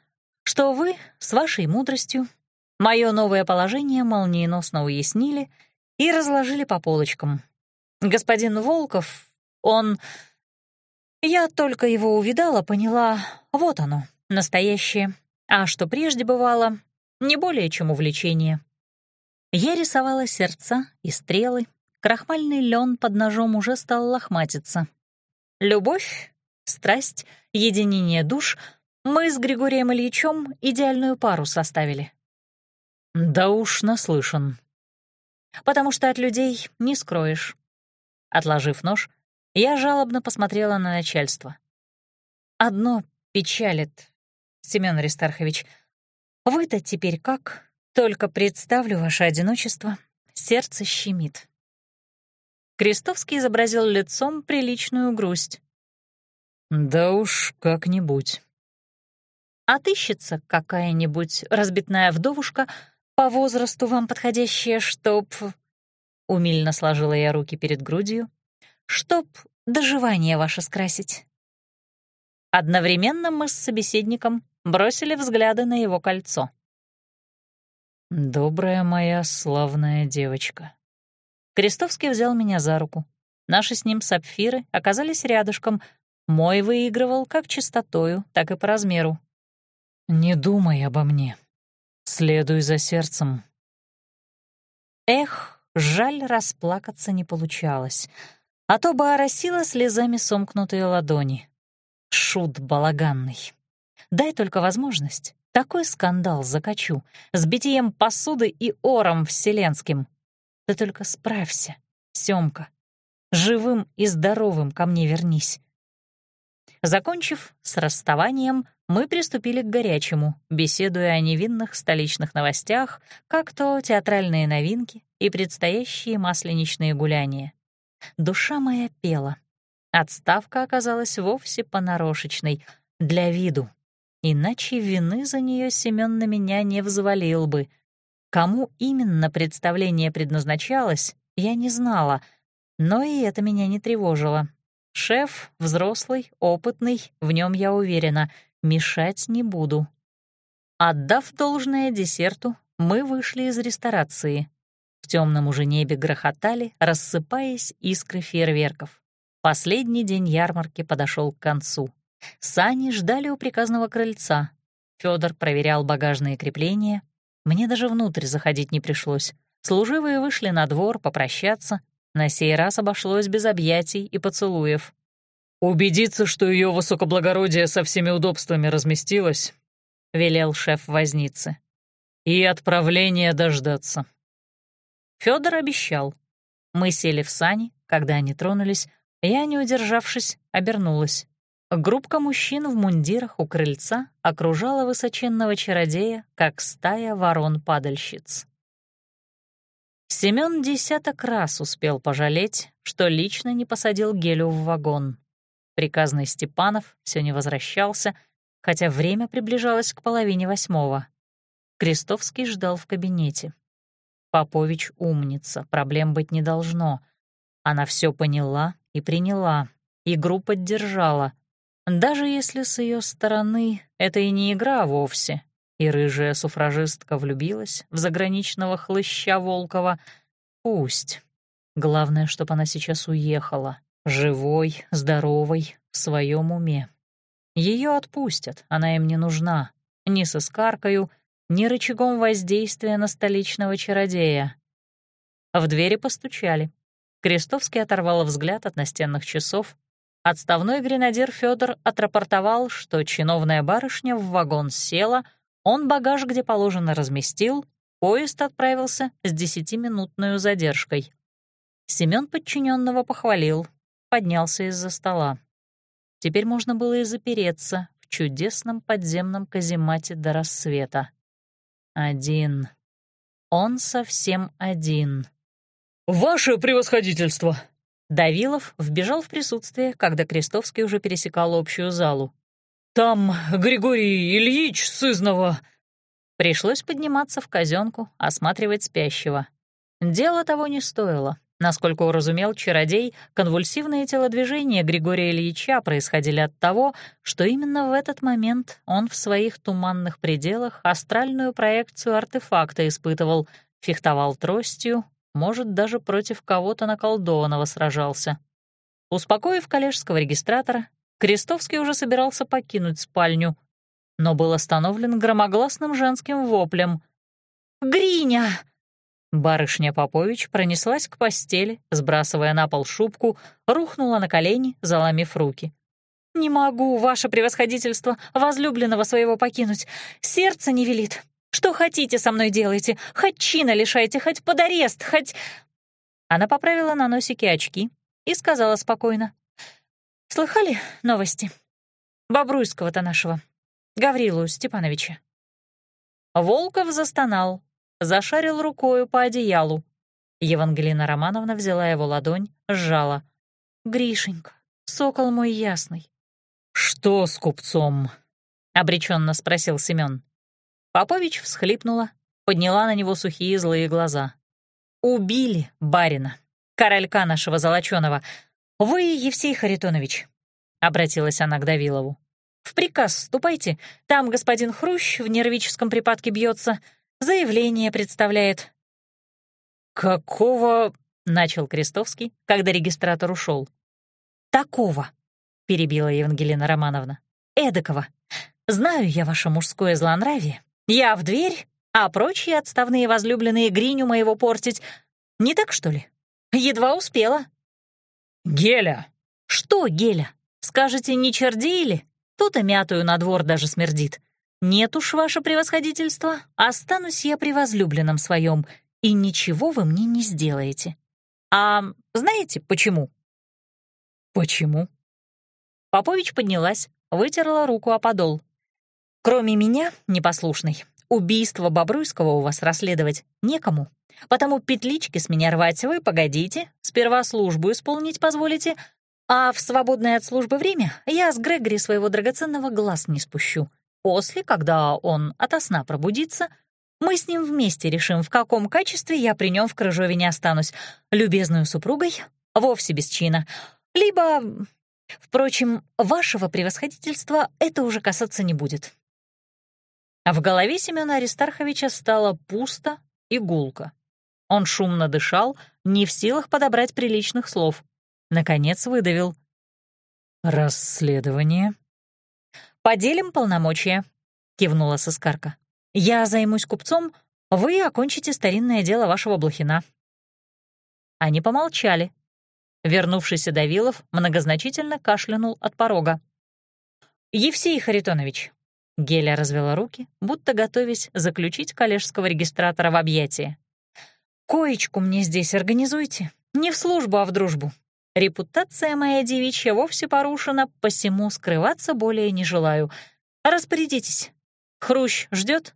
что вы, с вашей мудростью, мое новое положение молниеносно уяснили и разложили по полочкам. Господин Волков, он я только его увидала, поняла, вот оно, настоящее. А что прежде бывало, не более чем увлечение. Я рисовала сердца и стрелы, крахмальный лен под ножом уже стал лохматиться. Любовь, страсть, единение душ — мы с Григорием Ильичем идеальную пару составили. Да уж наслышан. Потому что от людей не скроешь. Отложив нож, я жалобно посмотрела на начальство. «Одно печалит, Семён Аристархович. Вы-то теперь как? Только представлю ваше одиночество, сердце щемит». Крестовский изобразил лицом приличную грусть. «Да уж, как-нибудь». «Отыщется какая-нибудь разбитная вдовушка, по возрасту вам подходящая, чтоб...» Умильно сложила я руки перед грудью, чтоб доживание ваше скрасить. Одновременно мы с собеседником бросили взгляды на его кольцо. «Добрая моя славная девочка». Крестовский взял меня за руку. Наши с ним сапфиры оказались рядышком. Мой выигрывал как чистотою, так и по размеру. «Не думай обо мне. Следуй за сердцем». Эх, жаль, расплакаться не получалось, а то бы оросила слезами сомкнутые ладони. Шут балаганный. Дай только возможность, такой скандал закачу, с битием посуды и ором вселенским. Ты только справься, Сёмка. Живым и здоровым ко мне вернись. Закончив с расставанием, мы приступили к горячему, беседуя о невинных столичных новостях, как то театральные новинки и предстоящие масленичные гуляния. Душа моя пела. Отставка оказалась вовсе понарошечной, для виду. Иначе вины за нее Семён на меня не взвалил бы. Кому именно представление предназначалось, я не знала, но и это меня не тревожило. Шеф взрослый, опытный, в нем я уверена, мешать не буду. Отдав должное десерту, мы вышли из ресторации. В темном уже небе грохотали, рассыпаясь искры фейерверков. Последний день ярмарки подошел к концу. Сани ждали у приказного крыльца. Федор проверял багажные крепления. Мне даже внутрь заходить не пришлось. Служивые вышли на двор попрощаться. На сей раз обошлось без объятий и поцелуев. «Убедиться, что ее высокоблагородие со всеми удобствами разместилось», — велел шеф возницы. «И отправления дождаться». Федор обещал. Мы сели в сани, когда они тронулись, я, не удержавшись, обернулась. Группка мужчин в мундирах у крыльца окружала высоченного чародея, как стая ворон-падальщиц. Семён десяток раз успел пожалеть, что лично не посадил Гелю в вагон. Приказный Степанов все не возвращался, хотя время приближалось к половине восьмого. Крестовский ждал в кабинете. Попович умница, проблем быть не должно. Она все поняла и приняла, игру поддержала — даже если с ее стороны это и не игра вовсе, и рыжая суфражистка влюбилась в заграничного хлыща Волкова, пусть. Главное, чтобы она сейчас уехала, живой, здоровой, в своем уме. Ее отпустят, она им не нужна, ни с искаркою, ни рычагом воздействия на столичного чародея. В двери постучали. Крестовский оторвал взгляд от настенных часов Отставной гренадер Федор отрапортовал, что чиновная барышня в вагон села, он багаж где положено разместил, поезд отправился с десятиминутной задержкой. Семён подчиненного похвалил, поднялся из-за стола. Теперь можно было и запереться в чудесном подземном каземате до рассвета. Один. Он совсем один. «Ваше превосходительство!» Давилов вбежал в присутствие, когда Крестовский уже пересекал общую залу. «Там Григорий Ильич сызнова!» Пришлось подниматься в казенку, осматривать спящего. Дело того не стоило. Насколько уразумел чародей, конвульсивные телодвижения Григория Ильича происходили от того, что именно в этот момент он в своих туманных пределах астральную проекцию артефакта испытывал, фехтовал тростью, может, даже против кого-то наколдованного сражался. Успокоив коллежского регистратора, Крестовский уже собирался покинуть спальню, но был остановлен громогласным женским воплем. «Гриня!» Барышня Попович пронеслась к постели, сбрасывая на пол шубку, рухнула на колени, заломив руки. «Не могу, ваше превосходительство, возлюбленного своего покинуть. Сердце не велит. Что хотите со мной делайте? Хоть чина лишайте, хоть под арест, хоть...» Она поправила на носике очки и сказала спокойно. «Слыхали новости? Бобруйского-то нашего, Гаврилу Степановича». Волков застонал, зашарил рукою по одеялу. Евангелина Романовна взяла его ладонь, сжала. «Гришенька, сокол мой ясный». «Что с купцом?» — обреченно спросил Семён. Попович всхлипнула, подняла на него сухие злые глаза. «Убили барина, королька нашего золоченого. Вы, Евсей Харитонович», — обратилась она к Давилову. В приказ ступайте. Там господин Хрущ в нервическом припадке бьется, заявление представляет». «Какого...» — начал Крестовский, когда регистратор ушел. «Такого», — перебила Евангелина Романовна. «Эдакого. Знаю я ваше мужское злонравие. Я в дверь, а прочие отставные возлюбленные гриню моего портить. Не так, что ли? Едва успела». «Геля!» «Что, Геля? Скажете, не чердили? То-то мятую на двор даже смердит. Нет уж, ваше превосходительство, останусь я при возлюбленном своем, и ничего вы мне не сделаете. А знаете, почему?» «Почему?» Попович поднялась, вытерла руку о подол. «Кроме меня, непослушный, убийство Бобруйского у вас расследовать некому, потому петлички с меня рвать вы погодите, сперва службу исполнить позволите, а в свободное от службы время я с Грегори своего драгоценного глаз не спущу. После, когда он ото сна пробудится, мы с ним вместе решим, в каком качестве я при нем в Крыжове останусь, любезную супругой, вовсе без чина, либо... Впрочем, вашего превосходительства это уже касаться не будет. В голове Семёна Аристарховича стало пусто и гулко. Он шумно дышал, не в силах подобрать приличных слов. Наконец выдавил. «Расследование?» «Поделим полномочия», — кивнула Соскарка. «Я займусь купцом, вы окончите старинное дело вашего Блохина». Они помолчали. Вернувшийся Давилов многозначительно кашлянул от порога. «Евсей Харитонович», — Геля развела руки, будто готовясь заключить коллежского регистратора в объятия. «Коечку мне здесь организуйте. Не в службу, а в дружбу. Репутация моя девичья вовсе порушена, посему скрываться более не желаю. Распорядитесь. Хрущ ждет?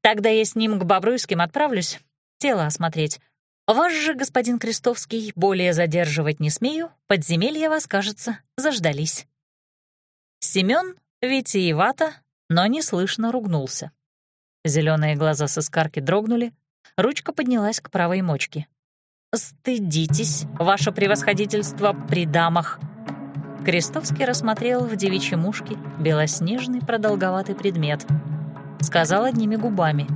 Тогда я с ним к Бобруйским отправлюсь, тело осмотреть. Вас же, господин Крестовский, более задерживать не смею, подземелья вас, кажется, заждались. Семён витиевато, но неслышно ругнулся. Зеленые глаза с искарки дрогнули, ручка поднялась к правой мочке. «Стыдитесь, ваше превосходительство при дамах!» Крестовский рассмотрел в девичьем ушке белоснежный продолговатый предмет. Сказал одними губами.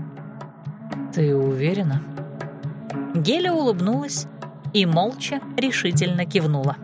«Ты уверена?» Геля улыбнулась и молча решительно кивнула.